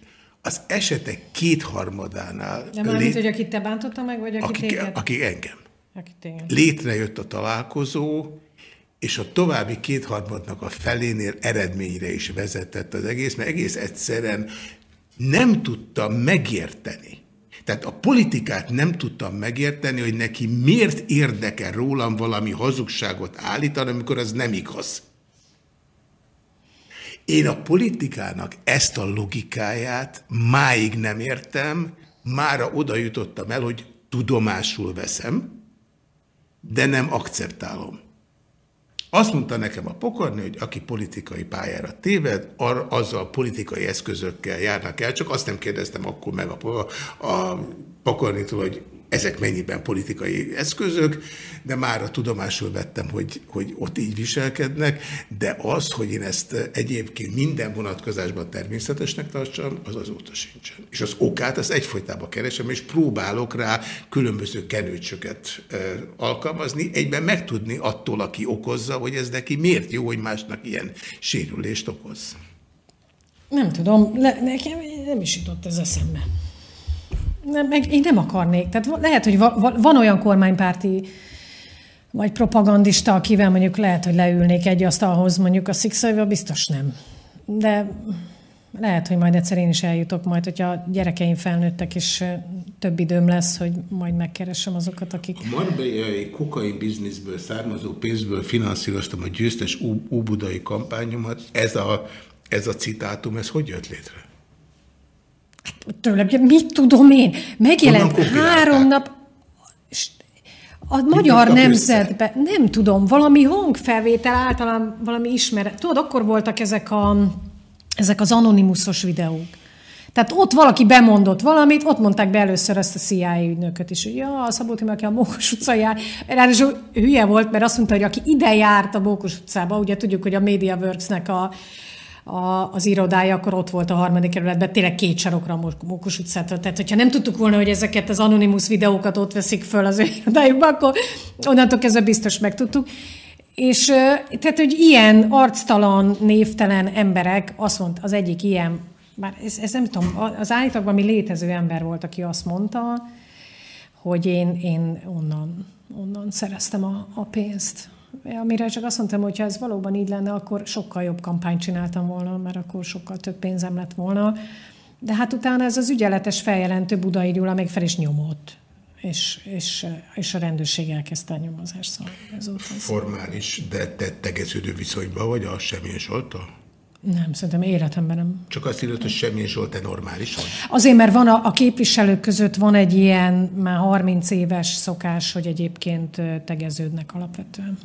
Speaker 1: az esetek kétharmadánál...
Speaker 2: De már lét... hogy akit te bántotta meg, vagy aki téged?
Speaker 1: Aki engem. Aki téged. Létrejött a találkozó, és a további kétharmadnak a felénél eredményre is vezetett az egész, mert egész egyszerűen nem tudtam megérteni. Tehát a politikát nem tudtam megérteni, hogy neki miért érdekel rólam valami hazugságot állítani, amikor az nem igaz. Én a politikának ezt a logikáját máig nem értem, mára oda jutottam el, hogy tudomásul veszem, de nem akceptálom. Azt mondta nekem a pokorni, hogy aki politikai pályára téved, azzal politikai eszközökkel járnak el, csak azt nem kérdeztem akkor meg a, a pokornitól, hogy ezek mennyiben politikai eszközök, de már a tudomásul vettem, hogy, hogy ott így viselkednek, de az, hogy én ezt egyébként minden vonatkozásban természetesnek tartsam, az azóta sincsen. És az okát, az egyfolytában keresem, és próbálok rá különböző kenőcsöket e, alkalmazni, egyben megtudni attól, aki okozza, hogy ez neki miért jó, hogy másnak ilyen sérülést okoz.
Speaker 2: Nem tudom, le, nekem nem is jutott ez eszembe. Nem, meg én nem akarnék. Tehát lehet, hogy va, va, van olyan kormánypárti vagy propagandista, akivel mondjuk lehet, hogy leülnék egy asztalhoz, mondjuk a szikszaival, biztos nem. De lehet, hogy majd egyszer én is eljutok majd, hogyha gyerekeim felnőttek, és több időm lesz, hogy majd megkeresem azokat, akik...
Speaker 1: A marbeiai kokain bizniszből származó pénzből finanszíroztam a győztes óbudai kampányomat. Ez a, ez a citátum, ez hogy jött létre?
Speaker 2: Tőlem, mit tudom én, megjelent három nap, a magyar nemzetben, nem tudom, valami hangfelvétel általán valami ismeret. Tudod, akkor voltak ezek, a, ezek az anonimuszos videók. Tehát ott valaki bemondott valamit, ott mondták be először ezt a CIA ügynököt is, hogy ja, a Szabó Timi, aki a Mókos utca jár. Ráadásul hülye volt, mert azt mondta, hogy aki ide járt a Mókos utcába, ugye tudjuk, hogy a MediaWorks-nek a, a, az irodája, akkor ott volt a harmadik kerületben, tényleg két sarokra a Mókus utcától. Tehát, hogyha nem tudtuk volna, hogy ezeket az anonimus videókat ott veszik föl az ő irodájukba, akkor onnantól kezdve biztos megtudtuk. És tehát, hogy ilyen arctalan, névtelen emberek, azt mondta, az egyik ilyen, bár ez, ez nem tudom, az állítólag ami létező ember volt, aki azt mondta, hogy én, én onnan, onnan szereztem a, a pénzt. Amire csak azt mondtam, hogy ha ez valóban így lenne, akkor sokkal jobb kampányt csináltam volna, mert akkor sokkal több pénzem lett volna. De hát utána ez az ügyeletes feljelentő Budai Gyula még fel is nyomott és, és, és a rendőrség elkezdte a nyomozást. Szóval
Speaker 1: Formális, de te tegeződő viszonyban vagy a Semjén Zsoltal?
Speaker 2: Nem, szerintem életemben nem.
Speaker 1: Csak azt írott, hogy Semjén Zsolt te normális vagy?
Speaker 2: Azért, mert van a, a képviselők között van egy ilyen már 30 éves szokás, hogy egyébként tegeződnek alapvetően.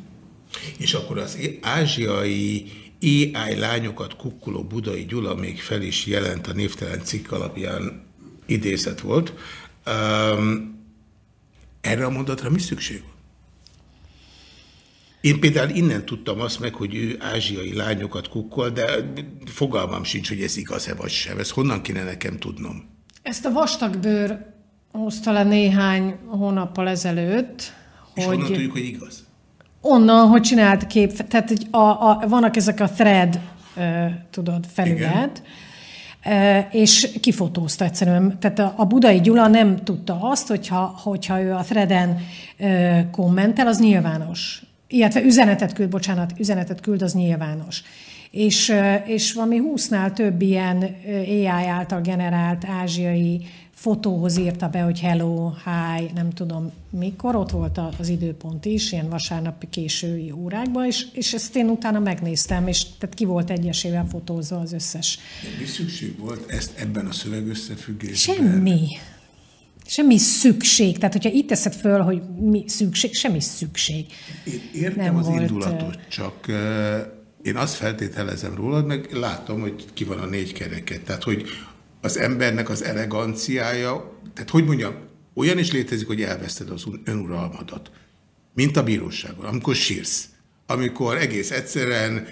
Speaker 1: És akkor az ázsiai AI lányokat kukkuló Budai Gyula még fel is jelent a névtelen cikk alapján idézet volt. Um, erre a mondatra mi szükség van? Én például innen tudtam azt meg, hogy ő ázsiai lányokat kukkol, de fogalmam sincs, hogy ez igaz-e vagy sem. Ezt honnan kéne nekem tudnom?
Speaker 2: Ezt a vastagbőr hozta le néhány hónappal ezelőtt.
Speaker 1: És hogy... honnan tudjuk, hogy igaz?
Speaker 2: Onnan, hogy csinált kép, tehát hogy a, a, vannak ezek a thread, tudod, felület, Igen és kifotózta egyszerűen. Tehát a Budai Gyula nem tudta azt, hogyha, hogyha ő a Threden kommentel, az nyilvános. Illetve üzenetet küld, bocsánat, üzenetet küld, az nyilvános. És, és valami húsznál több ilyen AI által generált ázsiai fotóhoz írta be, hogy hello, hi, nem tudom mikor, ott volt az időpont is, ilyen vasárnapi késői órákban, és, és ezt én utána megnéztem, és tehát ki volt egyesével fotózva az összes.
Speaker 1: De mi szükség volt ezt ebben a szövegösszefüggésben?
Speaker 2: Semmi. Semmi szükség. Tehát, hogyha itt teszed föl, hogy mi szükség, semmi szükség.
Speaker 1: Én értem nem az volt... indulatot, csak én azt feltételezem rólad, meg látom, hogy ki van a négy kereket. Tehát, hogy az embernek az eleganciája, tehát hogy mondjam, olyan is létezik, hogy elveszted az önuralmadat, mint a bíróságon, amikor sírsz, amikor egész egyszerűen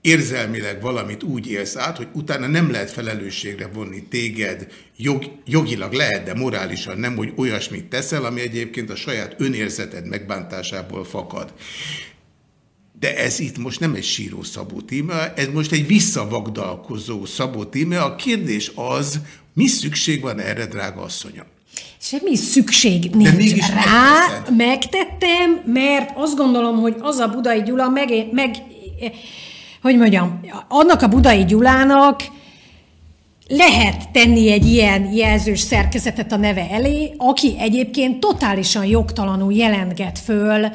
Speaker 1: érzelmileg valamit úgy élsz át, hogy utána nem lehet felelősségre vonni téged, jog, jogilag lehet, de morálisan nem, hogy olyasmit teszel, ami egyébként a saját önérzeted megbántásából fakad. De ez itt most nem egy síró Szabó tíme, ez most egy visszavagdalkozó Szabó tíme. A kérdés az, mi szükség van erre, drága asszonya?
Speaker 2: Semmi szükség nincs De mégis rá, megteszed. megtettem, mert azt gondolom, hogy az a Budai Gyula meg, meg hogy mondjam, annak a Budai Gyulának lehet tenni egy ilyen jelzős szerkezetet a neve elé, aki egyébként totálisan jogtalanul jelentget föl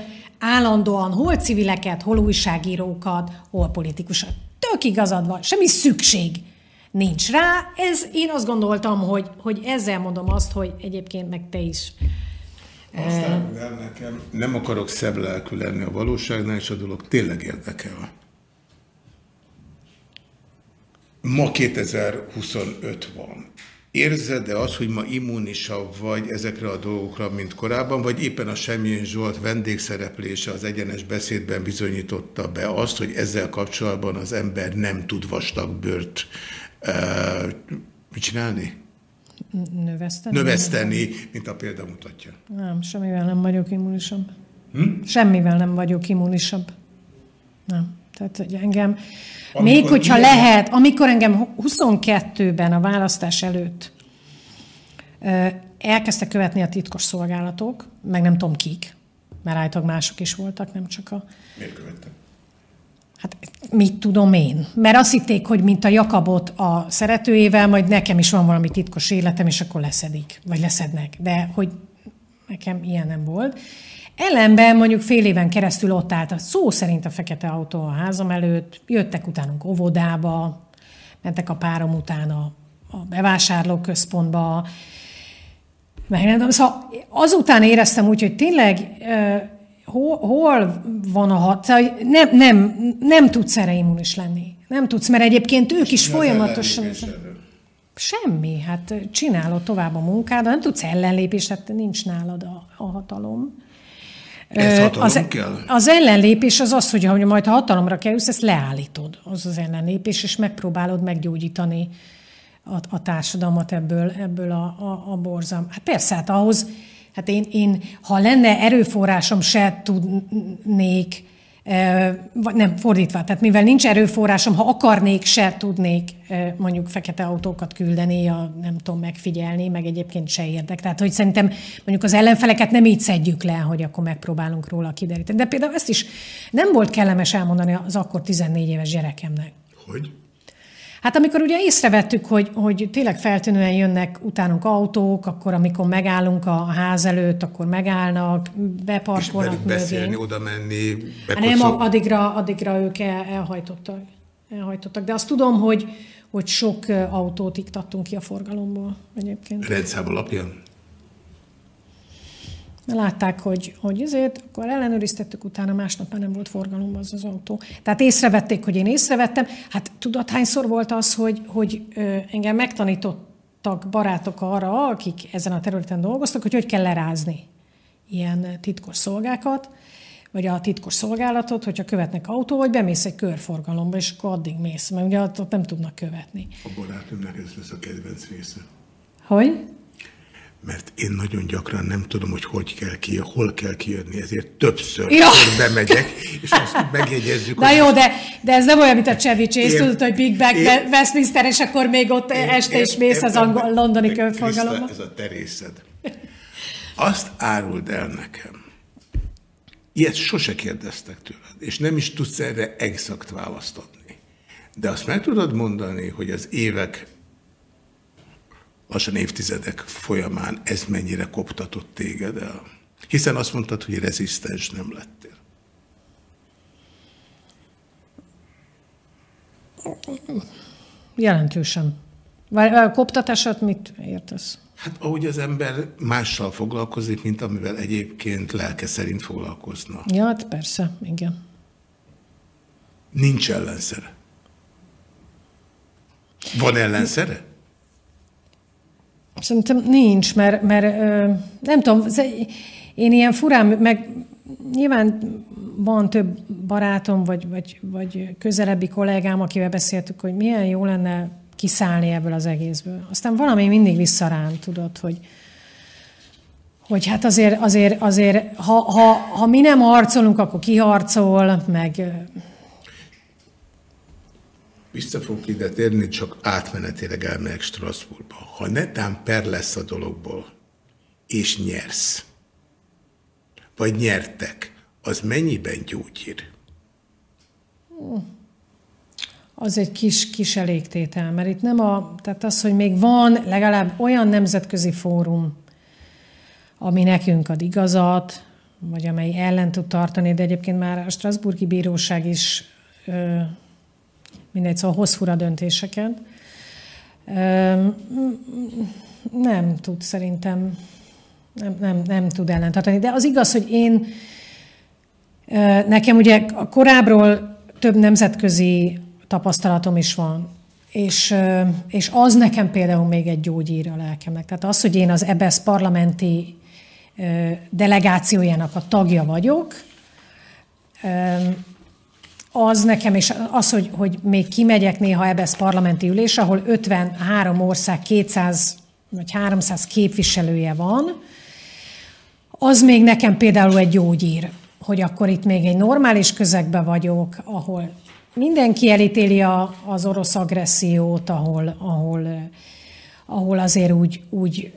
Speaker 2: állandóan hol civileket, hol újságírókat, hol politikusokat. Tök igazad van, semmi szükség nincs rá. Ez, én azt gondoltam, hogy, hogy ezzel mondom azt, hogy egyébként meg te is.
Speaker 1: Aztán eh, nekem nem akarok szebb lelkű lenni a valóságnál, és a dolog tényleg érdekel. Ma 2025 van. Érzed-e az, hogy ma immunisabb vagy ezekre a dolgokra, mint korábban, vagy éppen a Semjén Zsolt vendégszereplése az egyenes beszédben bizonyította be azt, hogy ezzel kapcsolatban az ember nem tud vastag bőrt uh, csinálni?
Speaker 2: Növeszteni?
Speaker 1: Növeszteni, mint a példa mutatja.
Speaker 2: Nem, semmivel nem vagyok immunisabb. Hm? Semmivel nem vagyok immunisabb. Nem. Tehát, hogy engem amikor Még hogyha ilyen... lehet, amikor engem 22-ben a választás előtt elkezdte követni a titkos szolgálatok, meg nem tudom kik, mert állítólag mások is voltak, nem csak a...
Speaker 1: Miért követtek?
Speaker 2: Hát mit tudom én? Mert azt hitték, hogy mint a Jakabot a szeretőjével, majd nekem is van valami titkos életem, és akkor leszedik, vagy leszednek. De hogy nekem ilyen nem volt. Ellenben mondjuk fél éven keresztül ott állt a szó szerint a fekete autó a házam előtt, jöttek utánunk óvodába, mentek a párom utána a bevásárlóközpontba, meg nem tudom, szóval azután éreztem úgy, hogy tényleg uh, hol, hol van a hat, szóval nem, nem, nem tudsz erre immunis lenni. Nem tudsz, mert egyébként ők is folyamatosan... Semmi, hát csinálod tovább a munkád, nem tudsz ellenlépést, hát nincs nálad a, a hatalom.
Speaker 1: Ez
Speaker 2: az,
Speaker 1: kell?
Speaker 2: az ellenlépés az az, hogy ha majd ha hatalomra kerülsz, ezt leállítod, az az ellenlépés, és megpróbálod meggyógyítani a, a társadalmat ebből, ebből a, a, a borzam. Hát persze, hát ahhoz, hát én, én, ha lenne erőforrásom, se tudnék nem fordítva, tehát mivel nincs erőforrásom, ha akarnék, se tudnék mondjuk fekete autókat küldeni, a, nem tudom megfigyelni, meg egyébként se érdek. Tehát, hogy szerintem mondjuk az ellenfeleket nem így szedjük le, hogy akkor megpróbálunk róla kideríteni. De például ezt is nem volt kellemes elmondani az akkor 14 éves gyerekemnek.
Speaker 1: Hogy?
Speaker 2: Hát amikor ugye észrevettük, hogy, hogy tényleg feltűnően jönnek utánunk autók, akkor amikor megállunk a ház előtt, akkor megállnak, beparkolnak
Speaker 1: És beszélni, oda menni,
Speaker 2: hát Nem, addigra, addigra ők el, elhajtottak. elhajtottak. De azt tudom, hogy, hogy sok autót iktattunk ki a forgalomból egyébként.
Speaker 1: Rendszám alapján?
Speaker 2: Látták, hogy, hogy ezért, akkor ellenőriztettük, utána másnap már nem volt forgalomban az az autó. Tehát észrevették, hogy én észrevettem. Hát tudod, hányszor volt az, hogy, hogy ö, engem megtanítottak barátok arra, akik ezen a területen dolgoztak, hogy hogy kell lerázni ilyen titkos szolgákat, vagy a titkos szolgálatot, hogyha követnek autó, vagy bemész egy körforgalomba, és akkor addig mész, mert ugye ott nem tudnak követni.
Speaker 1: A barátomnak ez lesz a kedvenc része.
Speaker 2: Hogy?
Speaker 1: Mert én nagyon gyakran nem tudom, hogy hogy kell ki, hol kell kijönni, ezért többször ja. bemegyek, és azt megjegyezzük.
Speaker 2: Na jó, de, de ez nem olyan, mint a Chevy Chase, tudod, hogy Big Bang, én, Westminster, és akkor még ott én, este is mész az angol, londoni körforgalomba.
Speaker 1: Ez a terészed. Azt áruld el nekem. Ilyet sose kérdeztek tőled, és nem is tudsz erre exakt választ adni. De azt meg tudod mondani, hogy az évek lassan évtizedek folyamán ez mennyire koptatott téged el? Hiszen azt mondtad, hogy rezisztens nem lettél.
Speaker 2: Jelentősen. A koptatásat mit értesz?
Speaker 1: Hát ahogy az ember mással foglalkozik, mint amivel egyébként lelke szerint foglalkozna.
Speaker 2: Ja, hát persze, igen.
Speaker 1: Nincs ellenszere. Van ellenszere?
Speaker 2: Szerintem nincs, mert, mert nem tudom, én ilyen furán, meg nyilván van több barátom, vagy, vagy, vagy közelebbi kollégám, akivel beszéltük, hogy milyen jó lenne kiszállni ebből az egészből. Aztán valami mindig visszarán, tudod, hogy, hogy hát azért, azért, azért ha, ha, ha mi nem harcolunk, akkor kiharcol, meg
Speaker 1: vissza fogok ide térni, csak átmenetileg elmegyek Strasbourgba. Ha netán per lesz a dologból, és nyersz, vagy nyertek, az mennyiben gyógyír?
Speaker 2: Az egy kis, kis elégtétel, mert itt nem a, tehát az, hogy még van legalább olyan nemzetközi fórum, ami nekünk ad igazat, vagy amely ellen tud tartani, de egyébként már a Strasburgi Bíróság is ö, mindegy, szóval hoz fura döntéseket. Nem tud szerintem, nem, nem, nem tud ellentartani. De az igaz, hogy én, nekem ugye a korábbról több nemzetközi tapasztalatom is van, és, és az nekem például még egy gyógyír a lelkemnek. Tehát az, hogy én az EBSZ parlamenti delegációjának a tagja vagyok, az nekem, és az, hogy, hogy még kimegyek néha EBSZ parlamenti ülés, ahol 53 ország 200 vagy 300 képviselője van, az még nekem például egy gyógyír, hogy akkor itt még egy normális közegben vagyok, ahol mindenki elítéli a, az orosz agressziót, ahol, ahol, ahol azért úgy, úgy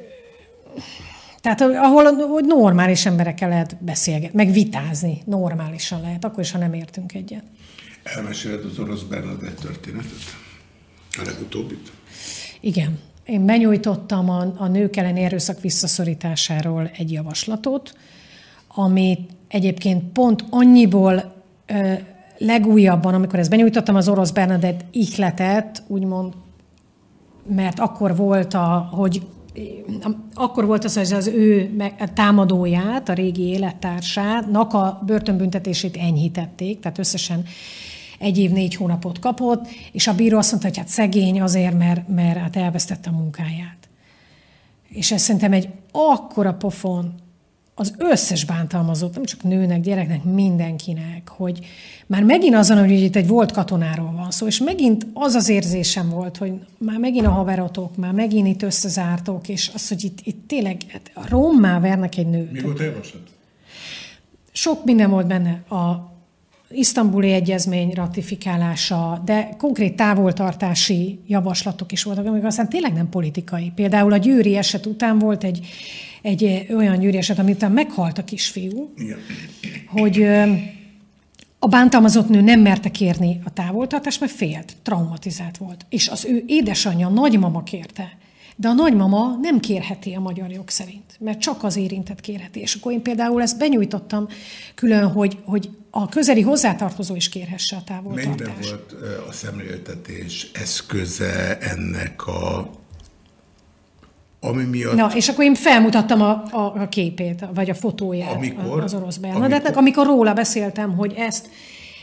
Speaker 2: tehát ahol hogy normális emberekkel lehet beszélgetni, meg vitázni, normálisan lehet, akkor is, ha nem értünk egyet.
Speaker 1: Elmeséled az orosz Bernadett történetet? A legutóbbit?
Speaker 2: Igen. Én benyújtottam a, a nők elleni erőszak visszaszorításáról egy javaslatot, ami egyébként pont annyiból ö, legújabban, amikor ezt benyújtottam, az orosz Bernadett ihletet, úgymond, mert akkor volt, a, hogy akkor volt az, hogy az ő támadóját, a régi élettársának a börtönbüntetését enyhítették, tehát összesen egy év, négy hónapot kapott, és a bíró azt mondta, hogy hát szegény azért, mert, mert hát elvesztette a munkáját. És ez szerintem egy akkora pofon, az összes bántalmazott, nem csak nőnek, gyereknek, mindenkinek, hogy már megint azon, hogy itt egy volt katonáról van szó, és megint az az érzésem volt, hogy már megint a haverotok, már megint itt összezártok, és az, hogy itt, itt tényleg hát rommá vernek egy nőt.
Speaker 1: Mi volt a javaslat?
Speaker 2: Sok minden volt benne. A isztambuli egyezmény ratifikálása, de konkrét távoltartási javaslatok is voltak, amik aztán tényleg nem politikai. Például a győri eset után volt egy, egy olyan győri eset, amit után meghalt a kisfiú,
Speaker 1: Igen.
Speaker 2: hogy a bántalmazott nő nem merte kérni a távoltartást, mert félt, traumatizált volt. És az ő édesanyja, nagymama kérte. De a nagymama nem kérheti a magyar jog szerint, mert csak az érintett kérheti. És akkor én például ezt benyújtottam külön, hogy, hogy a közeli hozzátartozó is kérhesse a távoltartást.
Speaker 1: Mennyiben volt a szemléltetés eszköze ennek a ami miatt...
Speaker 2: Na, és akkor én felmutattam a, a, a képét, vagy a fotóját
Speaker 1: amikor,
Speaker 2: az orosz Bernadettek, amikor, amikor róla beszéltem, hogy ezt,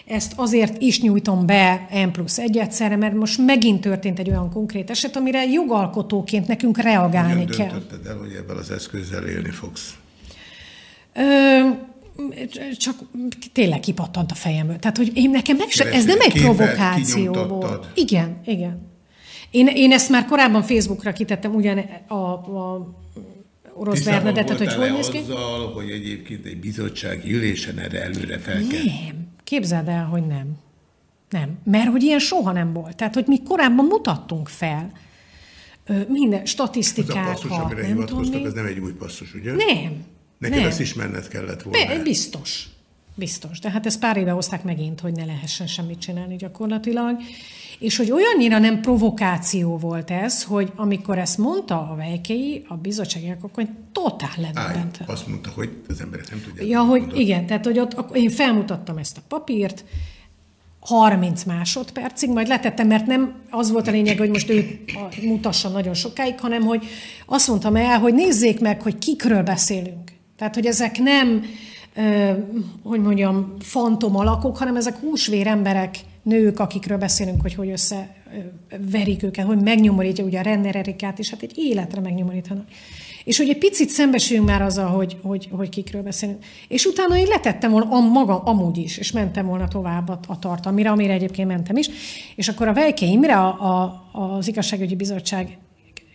Speaker 2: ezt azért is nyújtom be M plusz egy egyszerre, mert most megint történt egy olyan konkrét eset, amire jogalkotóként nekünk reagálni
Speaker 1: Hogyan
Speaker 2: kell.
Speaker 1: döntötted el, hogy ebben az eszközzel élni fogsz?
Speaker 2: Ö, csak tényleg kipattant a fejemből. Tehát, hogy én nekem meg se, ez nem egy
Speaker 1: Képet
Speaker 2: provokáció volt. Igen, igen. Én, én ezt már korábban Facebookra kitettem, ugyan a, a orosz Bernadettet, hogy hogy néz ki.
Speaker 1: azzal, hogy egyébként egy bizottsági ülésen erre előre fel kell?
Speaker 2: Nem. Képzeld el, hogy nem. Nem. Mert hogy ilyen soha nem volt. Tehát, hogy mi korábban mutattunk fel minden
Speaker 1: Az a
Speaker 2: statisztikát,
Speaker 1: passzus, amire
Speaker 2: nem
Speaker 1: hivatkoztak, ez nem egy új passzus, ugye?
Speaker 2: Nem.
Speaker 1: Neked
Speaker 2: nem.
Speaker 1: ezt ismerned kellett volna.
Speaker 2: Be, biztos. Biztos. De hát ezt pár éve hozták megint, hogy ne lehessen semmit csinálni gyakorlatilag. És hogy olyannyira nem provokáció volt ez, hogy amikor ezt mondta a Vejkei, a bizottságiak, akkor totál
Speaker 1: Állj,
Speaker 2: ledöbbentem.
Speaker 1: azt mondta, hogy az emberek nem tudják.
Speaker 2: Ja, hogy
Speaker 1: mondott.
Speaker 2: igen, tehát hogy ott akkor én felmutattam ezt a papírt, 30 másodpercig, majd letettem, mert nem az volt a lényeg, hogy most ő mutassa nagyon sokáig, hanem hogy azt mondtam el, hogy nézzék meg, hogy kikről beszélünk. Tehát, hogy ezek nem, hogy mondjam, fantom alakok, hanem ezek húsvér emberek, nők, akikről beszélünk, hogy hogy össze ö, verik őket, hogy megnyomorítja ugye a Renner Erikát, és hát egy életre megnyomorítanak. És hogy egy picit szembesüljünk már azzal, hogy, hogy, hogy kikről beszélünk. És utána én letettem volna a maga amúgy is, és mentem volna tovább a, a tartalmira, amire egyébként mentem is. És akkor a Vejke Imre, a, a, az igazságügyi bizottság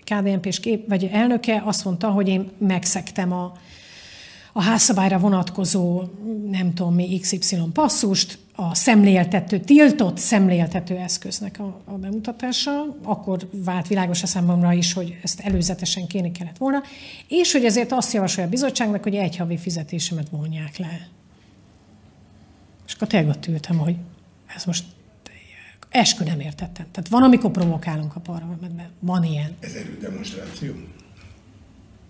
Speaker 2: KDNP-s kép, vagy elnöke azt mondta, hogy én megszektem a, a házszabályra vonatkozó, nem tudom mi, XY passzust, a szemléltető, tiltott szemléltető eszköznek a, a bemutatása, akkor vált világos a számomra is, hogy ezt előzetesen kérni kellett volna, és hogy ezért azt javasolja a bizottságnak, hogy egy havi fizetésemet vonják le. És akkor tényleg ott ültem, hogy ez most eskü nem értettem. Tehát van, amikor provokálunk a parlamentben, van ilyen.
Speaker 1: Ez erődemonstráció?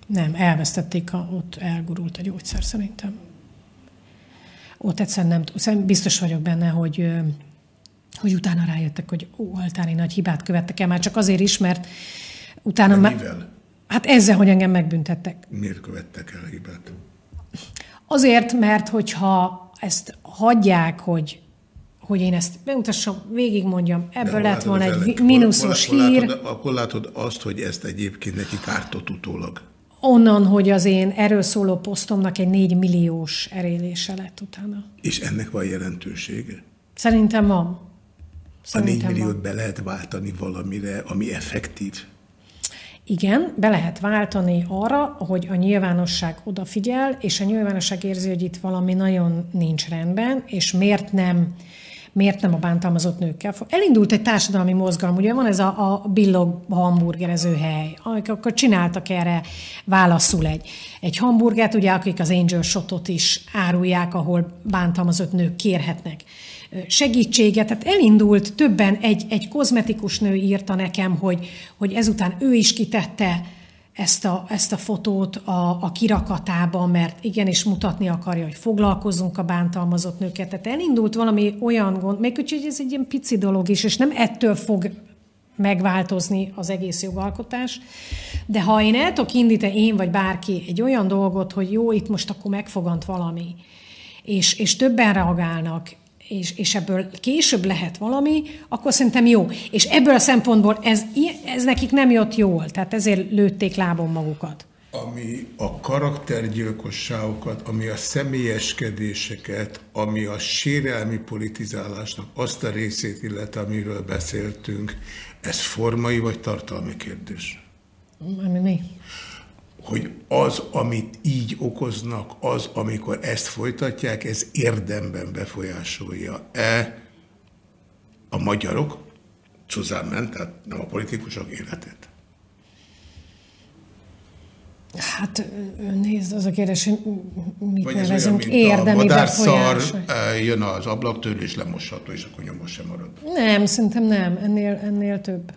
Speaker 2: Nem, elvesztették, a, ott elgurult a gyógyszer szerintem. Ott egyszerűen nem biztos vagyok benne, hogy, hogy utána rájöttek, hogy ó, altári nagy hibát követtek el, már csak azért is, mert utána már... Hát ezzel, hogy engem megbüntettek.
Speaker 1: Miért követtek el a hibát?
Speaker 2: Azért, mert hogyha ezt hagyják, hogy, hogy én ezt bemutassam, végigmondjam, ebből lett volna egy mínuszos
Speaker 1: hol- hol
Speaker 2: hír.
Speaker 1: Látod, akkor látod azt, hogy ezt egyébként neki kártott utólag.
Speaker 2: Onnan, hogy az én erről szóló posztomnak egy 4 milliós erélése lett utána.
Speaker 1: És ennek van jelentősége?
Speaker 2: Szerintem van.
Speaker 1: A 4
Speaker 2: Szerintem
Speaker 1: milliót
Speaker 2: van.
Speaker 1: be lehet váltani valamire, ami effektív.
Speaker 2: Igen, be lehet váltani arra, hogy a nyilvánosság odafigyel, és a nyilvánosság érzi, hogy itt valami nagyon nincs rendben, és miért nem, miért nem a bántalmazott nőkkel. Elindult egy társadalmi mozgalom, ugye van ez a, a billog hamburgerező hely, akkor csináltak erre válaszul egy, egy hamburgert, ugye akik az Angel Shotot is árulják, ahol bántalmazott nők kérhetnek segítséget. Tehát elindult többen, egy, egy kozmetikus nő írta nekem, hogy, hogy ezután ő is kitette ezt a, ezt a fotót a, a kirakatába, mert igenis mutatni akarja, hogy foglalkozunk a bántalmazott nőket. Tehát elindult valami olyan gond, még úgyhogy ez egy ilyen pici dolog is, és nem ettől fog megváltozni az egész jogalkotás. De ha én el tudok indítani, én vagy bárki, egy olyan dolgot, hogy jó, itt most akkor megfogant valami, és, és többen reagálnak, és, és ebből később lehet valami, akkor szerintem jó. És ebből a szempontból ez, ez nekik nem jött jól, tehát ezért lőtték lábon magukat.
Speaker 1: ami a karaktergyilkosságokat, ami a személyeskedéseket, ami a sérelmi politizálásnak azt a részét illet, amiről beszéltünk, ez formai vagy tartalmi kérdés?
Speaker 2: Ami mi?
Speaker 1: Hogy az, amit így okoznak, az, amikor ezt folytatják, ez érdemben befolyásolja-e a magyarok, Csuzán tehát nem a politikusok életét?
Speaker 2: Hát nézd, az a kérdés, hogy mit
Speaker 1: Vagy
Speaker 2: nevezünk
Speaker 1: ez olyan,
Speaker 2: érdemi
Speaker 1: a madárszar
Speaker 2: befolyás.
Speaker 1: jön az ablaktől, és lemosható, és akkor nyomos sem marad.
Speaker 2: Nem, szerintem nem. Ennél, ennél több.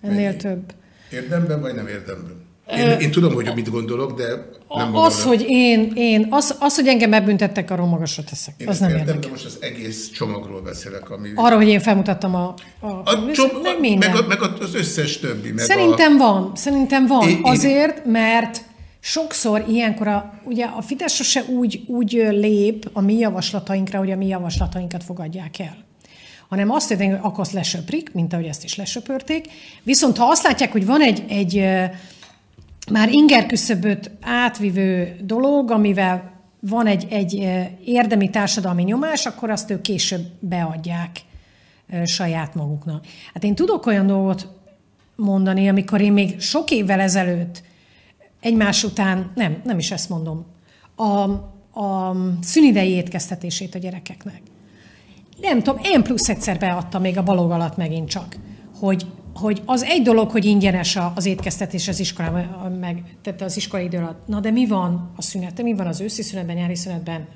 Speaker 2: Ennél
Speaker 1: Mennyi?
Speaker 2: több.
Speaker 1: Érdemben, vagy nem érdemben? Én, én tudom, hogy mit gondolok, de nem
Speaker 2: az,
Speaker 1: mondom,
Speaker 2: hogy én, én az, az, hogy engem megbüntettek, arról magasra teszek.
Speaker 1: én
Speaker 2: az nem
Speaker 1: értem, de
Speaker 2: érdekel.
Speaker 1: most az egész csomagról beszélek, ami...
Speaker 2: Arra, hogy én felmutattam a... a,
Speaker 1: a csom,
Speaker 2: meg minden.
Speaker 1: meg, a, meg az összes többi. Meg
Speaker 2: Szerintem
Speaker 1: a,
Speaker 2: van, szerintem van.
Speaker 1: Én- én-
Speaker 2: Azért, mert sokszor ilyenkor a, ugye a Fidesz sose úgy, úgy lép a mi javaslatainkra, hogy a mi javaslatainkat fogadják el hanem azt történik, hogy akkor azt lesöprik, mint ahogy ezt is lesöpörték. Viszont ha azt látják, hogy van egy, egy már inger küszöböt átvivő dolog, amivel van egy, egy érdemi társadalmi nyomás, akkor azt ők később beadják saját maguknak. Hát én tudok olyan dolgot mondani, amikor én még sok évvel ezelőtt egymás után, nem, nem is ezt mondom, a, a szünidei étkeztetését a gyerekeknek. Nem tudom, én plusz egyszer beadtam még a balog alatt megint csak, hogy, hogy az egy dolog, hogy ingyenes az étkeztetés az iskolában, a- meg, tehát az iskolai idő alatt. Na de mi van a szünetben, mi van az őszi szünetben, nyári szünetben,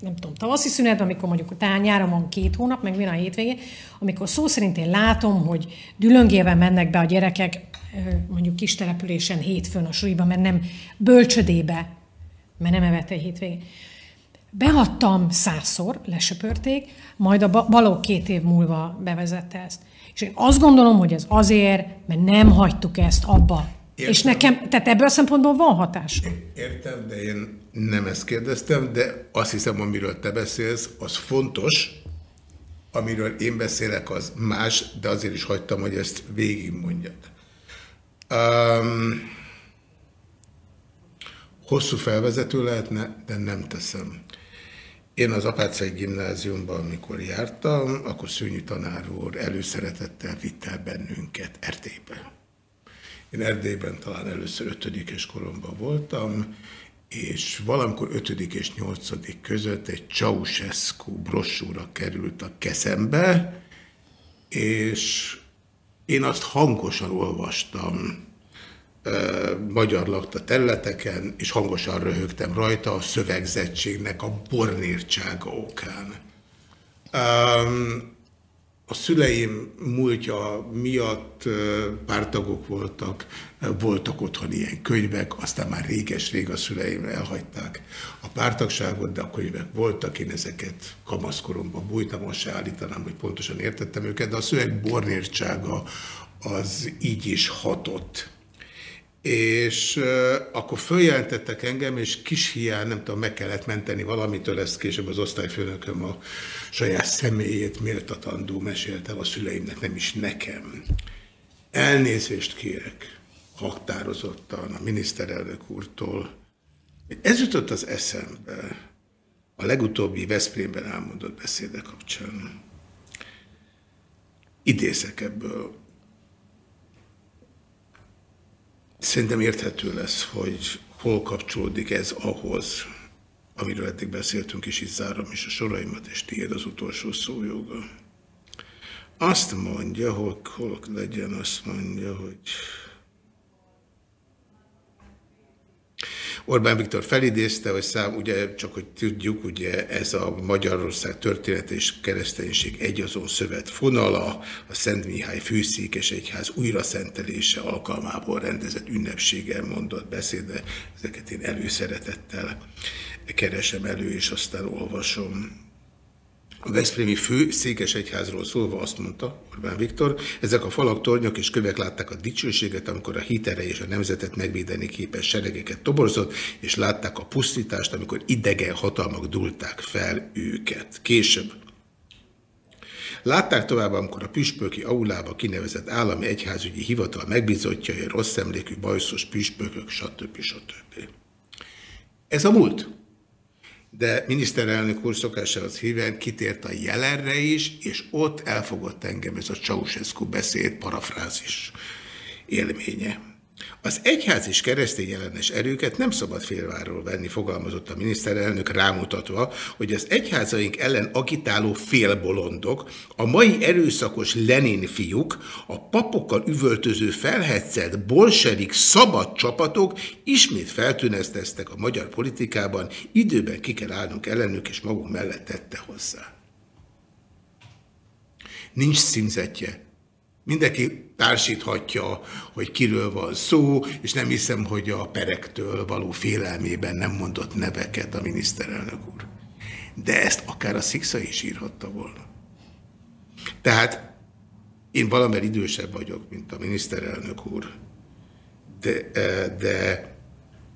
Speaker 2: nem tudom, tavaszi szünetben, amikor mondjuk talán nyáron van két hónap, meg mi a hétvégén, amikor szó szerint én látom, hogy dülöngével mennek be a gyerekek mondjuk kis településen hétfőn a suliba, mert nem bölcsödébe, mert nem evett egy hétvégén. Beadtam százszor, lesöpörték, majd a Ba- Balogh két év múlva bevezette ezt. És én azt gondolom, hogy ez azért, mert nem hagytuk ezt abba.
Speaker 1: Értem.
Speaker 2: És nekem, tehát ebből a szempontból van hatás.
Speaker 1: Értem, de én nem ezt kérdeztem, de azt hiszem, amiről te beszélsz, az fontos, amiről én beszélek, az más, de azért is hagytam, hogy ezt végigmondjad. Um, hosszú felvezető lehetne, de nem teszem. Én az Apácai Gimnáziumban, amikor jártam, akkor Szőnyi tanár úr előszeretettel vitt el bennünket Erdélybe. Én Erdélyben talán először ötödikes koromban voltam, és valamikor ötödik és nyolcadik között egy Ceausescu brossúra került a kezembe, és én azt hangosan olvastam magyar lakta területeken, és hangosan röhögtem rajta a szövegzettségnek a bornírtsága okán. A szüleim múltja miatt pártagok voltak, voltak otthon ilyen könyvek, aztán már réges-rég a szüleim elhagyták a pártagságot, de a könyvek voltak, én ezeket kamaszkoromban bújtam, most se állítanám, hogy pontosan értettem őket, de a szöveg bornértsága az így is hatott. És akkor följelentettek engem, és kis hiány, nem tudom, meg kellett menteni valamitől, ezt később az osztályfőnököm a saját személyét méltatandó mesélte a szüleimnek, nem is nekem. Elnézést kérek határozottan a miniszterelnök úrtól. Ez jutott az eszembe a legutóbbi Veszprémben elmondott beszéde kapcsán. Idézek ebből. Szerintem érthető lesz, hogy hol kapcsolódik ez ahhoz, amiről eddig beszéltünk, és itt zárom is a soraimat, és tiéd az utolsó szójoga. Azt mondja, hol, hol legyen, azt mondja, hogy Orbán Viktor felidézte, hogy szám, ugye csak hogy tudjuk, ugye ez a Magyarország történet és kereszténység egyazon szövet fonala, a Szent Mihály főszékes egyház újraszentelése alkalmából rendezett ünnepséggel mondott beszéde, ezeket én előszeretettel keresem elő, és aztán olvasom. A Veszprémi fő székesegyházról szólva azt mondta Orbán Viktor, ezek a falak, tornyok és kövek látták a dicsőséget, amikor a hitere és a nemzetet megvédeni képes seregeket toborzott, és látták a pusztítást, amikor idegen hatalmak dulták fel őket. Később Látták tovább, amikor a püspöki aulába kinevezett állami egyházügyi hivatal megbizotjai, rossz emlékű, bajszos püspökök, stb. stb. Ez a múlt. De miniszterelnök úr szokásához híven kitért a jelenre is, és ott elfogott engem ez a Ceausescu beszéd parafrázis élménye. Az egyház és keresztény ellenes erőket nem szabad félváról venni, fogalmazott a miniszterelnök rámutatva, hogy az egyházaink ellen agitáló félbolondok, a mai erőszakos Lenin fiúk, a papokkal üvöltöző felhetszelt bolsevik szabad csapatok ismét feltűnezteztek a magyar politikában, időben ki kell állnunk ellenük, és magunk mellett tette hozzá. Nincs címzetje Mindenki társíthatja, hogy kiről van szó, és nem hiszem, hogy a perektől való félelmében nem mondott neveket a miniszterelnök úr. De ezt akár a Szixa is írhatta volna. Tehát én valamivel idősebb vagyok, mint a miniszterelnök úr, de, de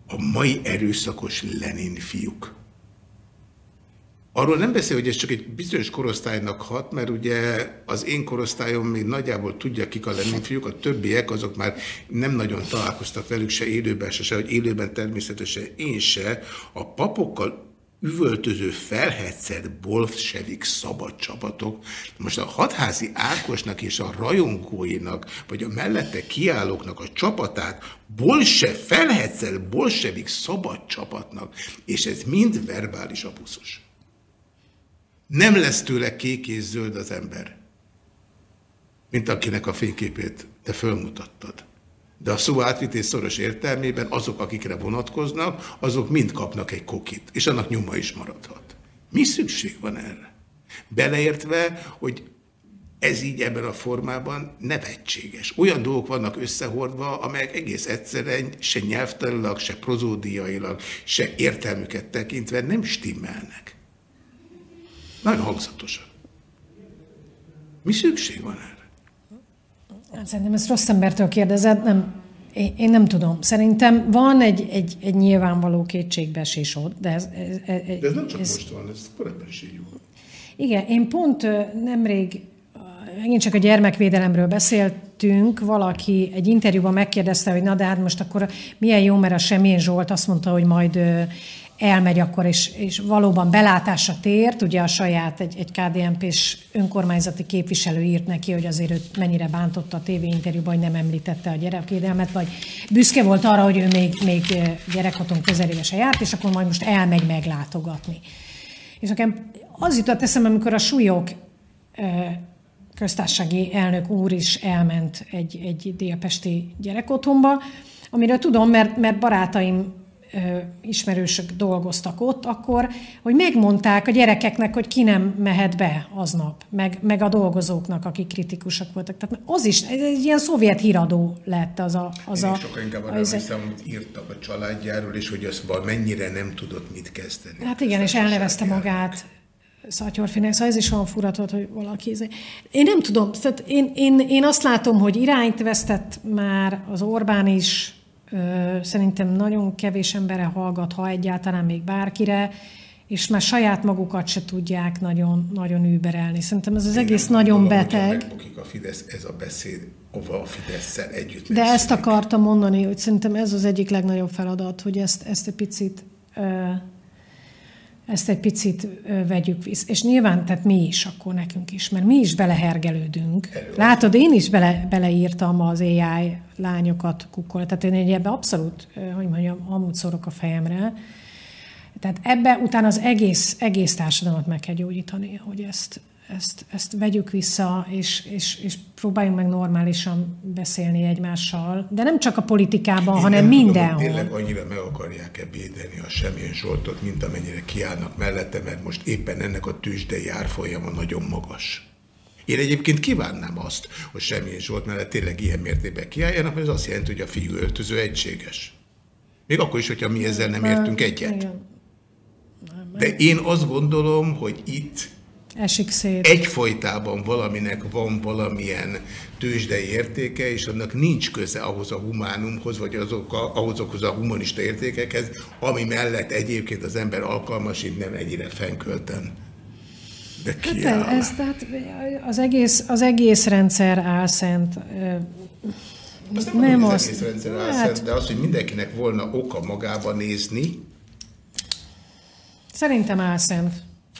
Speaker 1: a mai erőszakos Lenin fiúk, Arról nem beszél, hogy ez csak egy bizonyos korosztálynak hat, mert ugye az én korosztályom még nagyjából tudja, kik a fiúk, a többiek azok már nem nagyon találkoztak velük se élőben, se, se hogy élőben természetesen én se. A papokkal üvöltöző felhetszett bolsevik szabad csapatok. Most a hatházi Ákosnak és a rajongóinak, vagy a mellette kiállóknak a csapatát bolse, felhetszett bolsevik szabad csapatnak, és ez mind verbális apuszos. Nem lesz tőle kék és zöld az ember, mint akinek a fényképét te fölmutattad. De a szó átvités szoros értelmében azok, akikre vonatkoznak, azok mind kapnak egy kokit, és annak nyoma is maradhat. Mi szükség van erre? Beleértve, hogy ez így ebben a formában nevetséges. Olyan dolgok vannak összehordva, amelyek egész egyszerűen se nyelvtanilag, se prozódiailag, se értelmüket tekintve nem stimmelnek. Nagyon hangzatosan. Mi szükség van erre?
Speaker 2: Hát szerintem ezt rossz embertől kérdezed, nem, én, én nem tudom. Szerintem van egy, egy, egy nyilvánvaló kétségbeesés ott, de ez... ez,
Speaker 1: ez de ez nem csak ez, most van, ez korábban is így volt.
Speaker 2: Igen, én pont nemrég, megint csak a gyermekvédelemről beszéltünk, valaki egy interjúban megkérdezte, hogy na de hát most akkor milyen jó, mert a Semjén Zsolt azt mondta, hogy majd elmegy akkor, és, és valóban belátásra tért, ugye a saját egy, egy KDNP-s önkormányzati képviselő írt neki, hogy azért őt mennyire bántotta a tévéinterjúban, hogy nem említette a gyerekvédelmet, vagy büszke volt arra, hogy ő még, még gyerekhaton közelébe járt, és akkor majd most elmegy meglátogatni. És nekem az jutott eszembe, amikor a súlyok köztársasági elnök úr is elment egy, egy délpesti gyerekotthonba, amiről tudom, mert, mert barátaim ismerősök dolgoztak ott, akkor, hogy megmondták a gyerekeknek, hogy ki nem mehet be aznap, meg, meg a dolgozóknak, akik kritikusak voltak. Tehát az is, egy ilyen szovjet híradó lett az a... Az
Speaker 1: Én
Speaker 2: a,
Speaker 1: sokkal inkább arra az hiszem, hogy írtak a családjáról, és hogy az mennyire nem tudott mit kezdeni.
Speaker 2: Hát igen, és elnevezte magát Szatyorfinek, szóval ez is olyan furatott, hogy valaki... Én nem tudom, tehát én, én, én azt látom, hogy irányt vesztett már az Orbán is, Szerintem nagyon kevés embere hallgat, ha egyáltalán még bárkire, és már saját magukat se tudják nagyon, nagyon überelni. Szerintem ez az Én egész nagyon gondolom, beteg.
Speaker 1: a Fidesz, ez a beszéd, ova a fidesz együtt.
Speaker 2: De ezt akartam mondani, hogy szerintem ez az egyik legnagyobb feladat, hogy ezt, ezt egy picit ezt egy picit vegyük vissza. És nyilván, tehát mi is, akkor nekünk is, mert mi is belehergelődünk. Látod, én is bele, beleírtam az AI lányokat kukkol, tehát én ebbe abszolút, hogy mondjam, amúgy szorok a fejemre. Tehát ebbe utána az egész, egész társadalmat meg kell gyógyítani, hogy ezt, ezt, ezt vegyük vissza, és, és, és próbáljunk meg normálisan beszélni egymással, de nem csak a politikában, Én hanem nem mindenhol.
Speaker 1: Tudom, tényleg annyira meg akarják-e védeni a semmilyen Zsoltot, mint amennyire kiállnak mellette, mert most éppen ennek a tűzsdei árfolyama nagyon magas. Én egyébként kívánnám azt, hogy semmilyen Zsolt mellett tényleg ilyen mértékben kiálljanak, mert ez azt jelenti, hogy a fiú öltöző egységes. Még akkor is, hogyha mi ezzel nem értünk egyet. De én azt gondolom, hogy itt
Speaker 2: esik szét.
Speaker 1: Egyfolytában valaminek van valamilyen tőzsdei értéke, és annak nincs köze ahhoz a humánumhoz, vagy azok a, ahhozokhoz a humanista értékekhez, ami mellett egyébként az ember alkalmas, így nem ennyire fenkölten De ki
Speaker 2: hát ez, tehát az egész, az egész rendszer álszent.
Speaker 1: Azt nem, nem az egész rendszer álszent, hát, de az, hogy mindenkinek volna oka magába nézni.
Speaker 2: Szerintem álszent.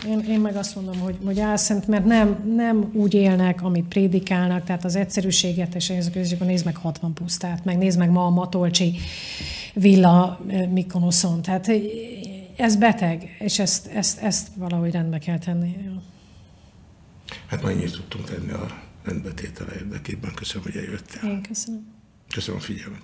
Speaker 2: Én, én meg azt mondom, hogy, hogy álszent, mert nem, nem úgy élnek, amit prédikálnak, tehát az egyszerűséget, és ezek nézd meg 60 pusztát, meg nézd meg ma a Matolcsi villa Mikonoszon. Tehát ez beteg, és ezt, ezt, ezt valahogy rendbe kell tenni.
Speaker 1: Hát ma ennyit tudtunk tenni a rendbetétele érdekében. Köszönöm, hogy eljöttél.
Speaker 2: Én köszönöm.
Speaker 1: Köszönöm a figyelmet.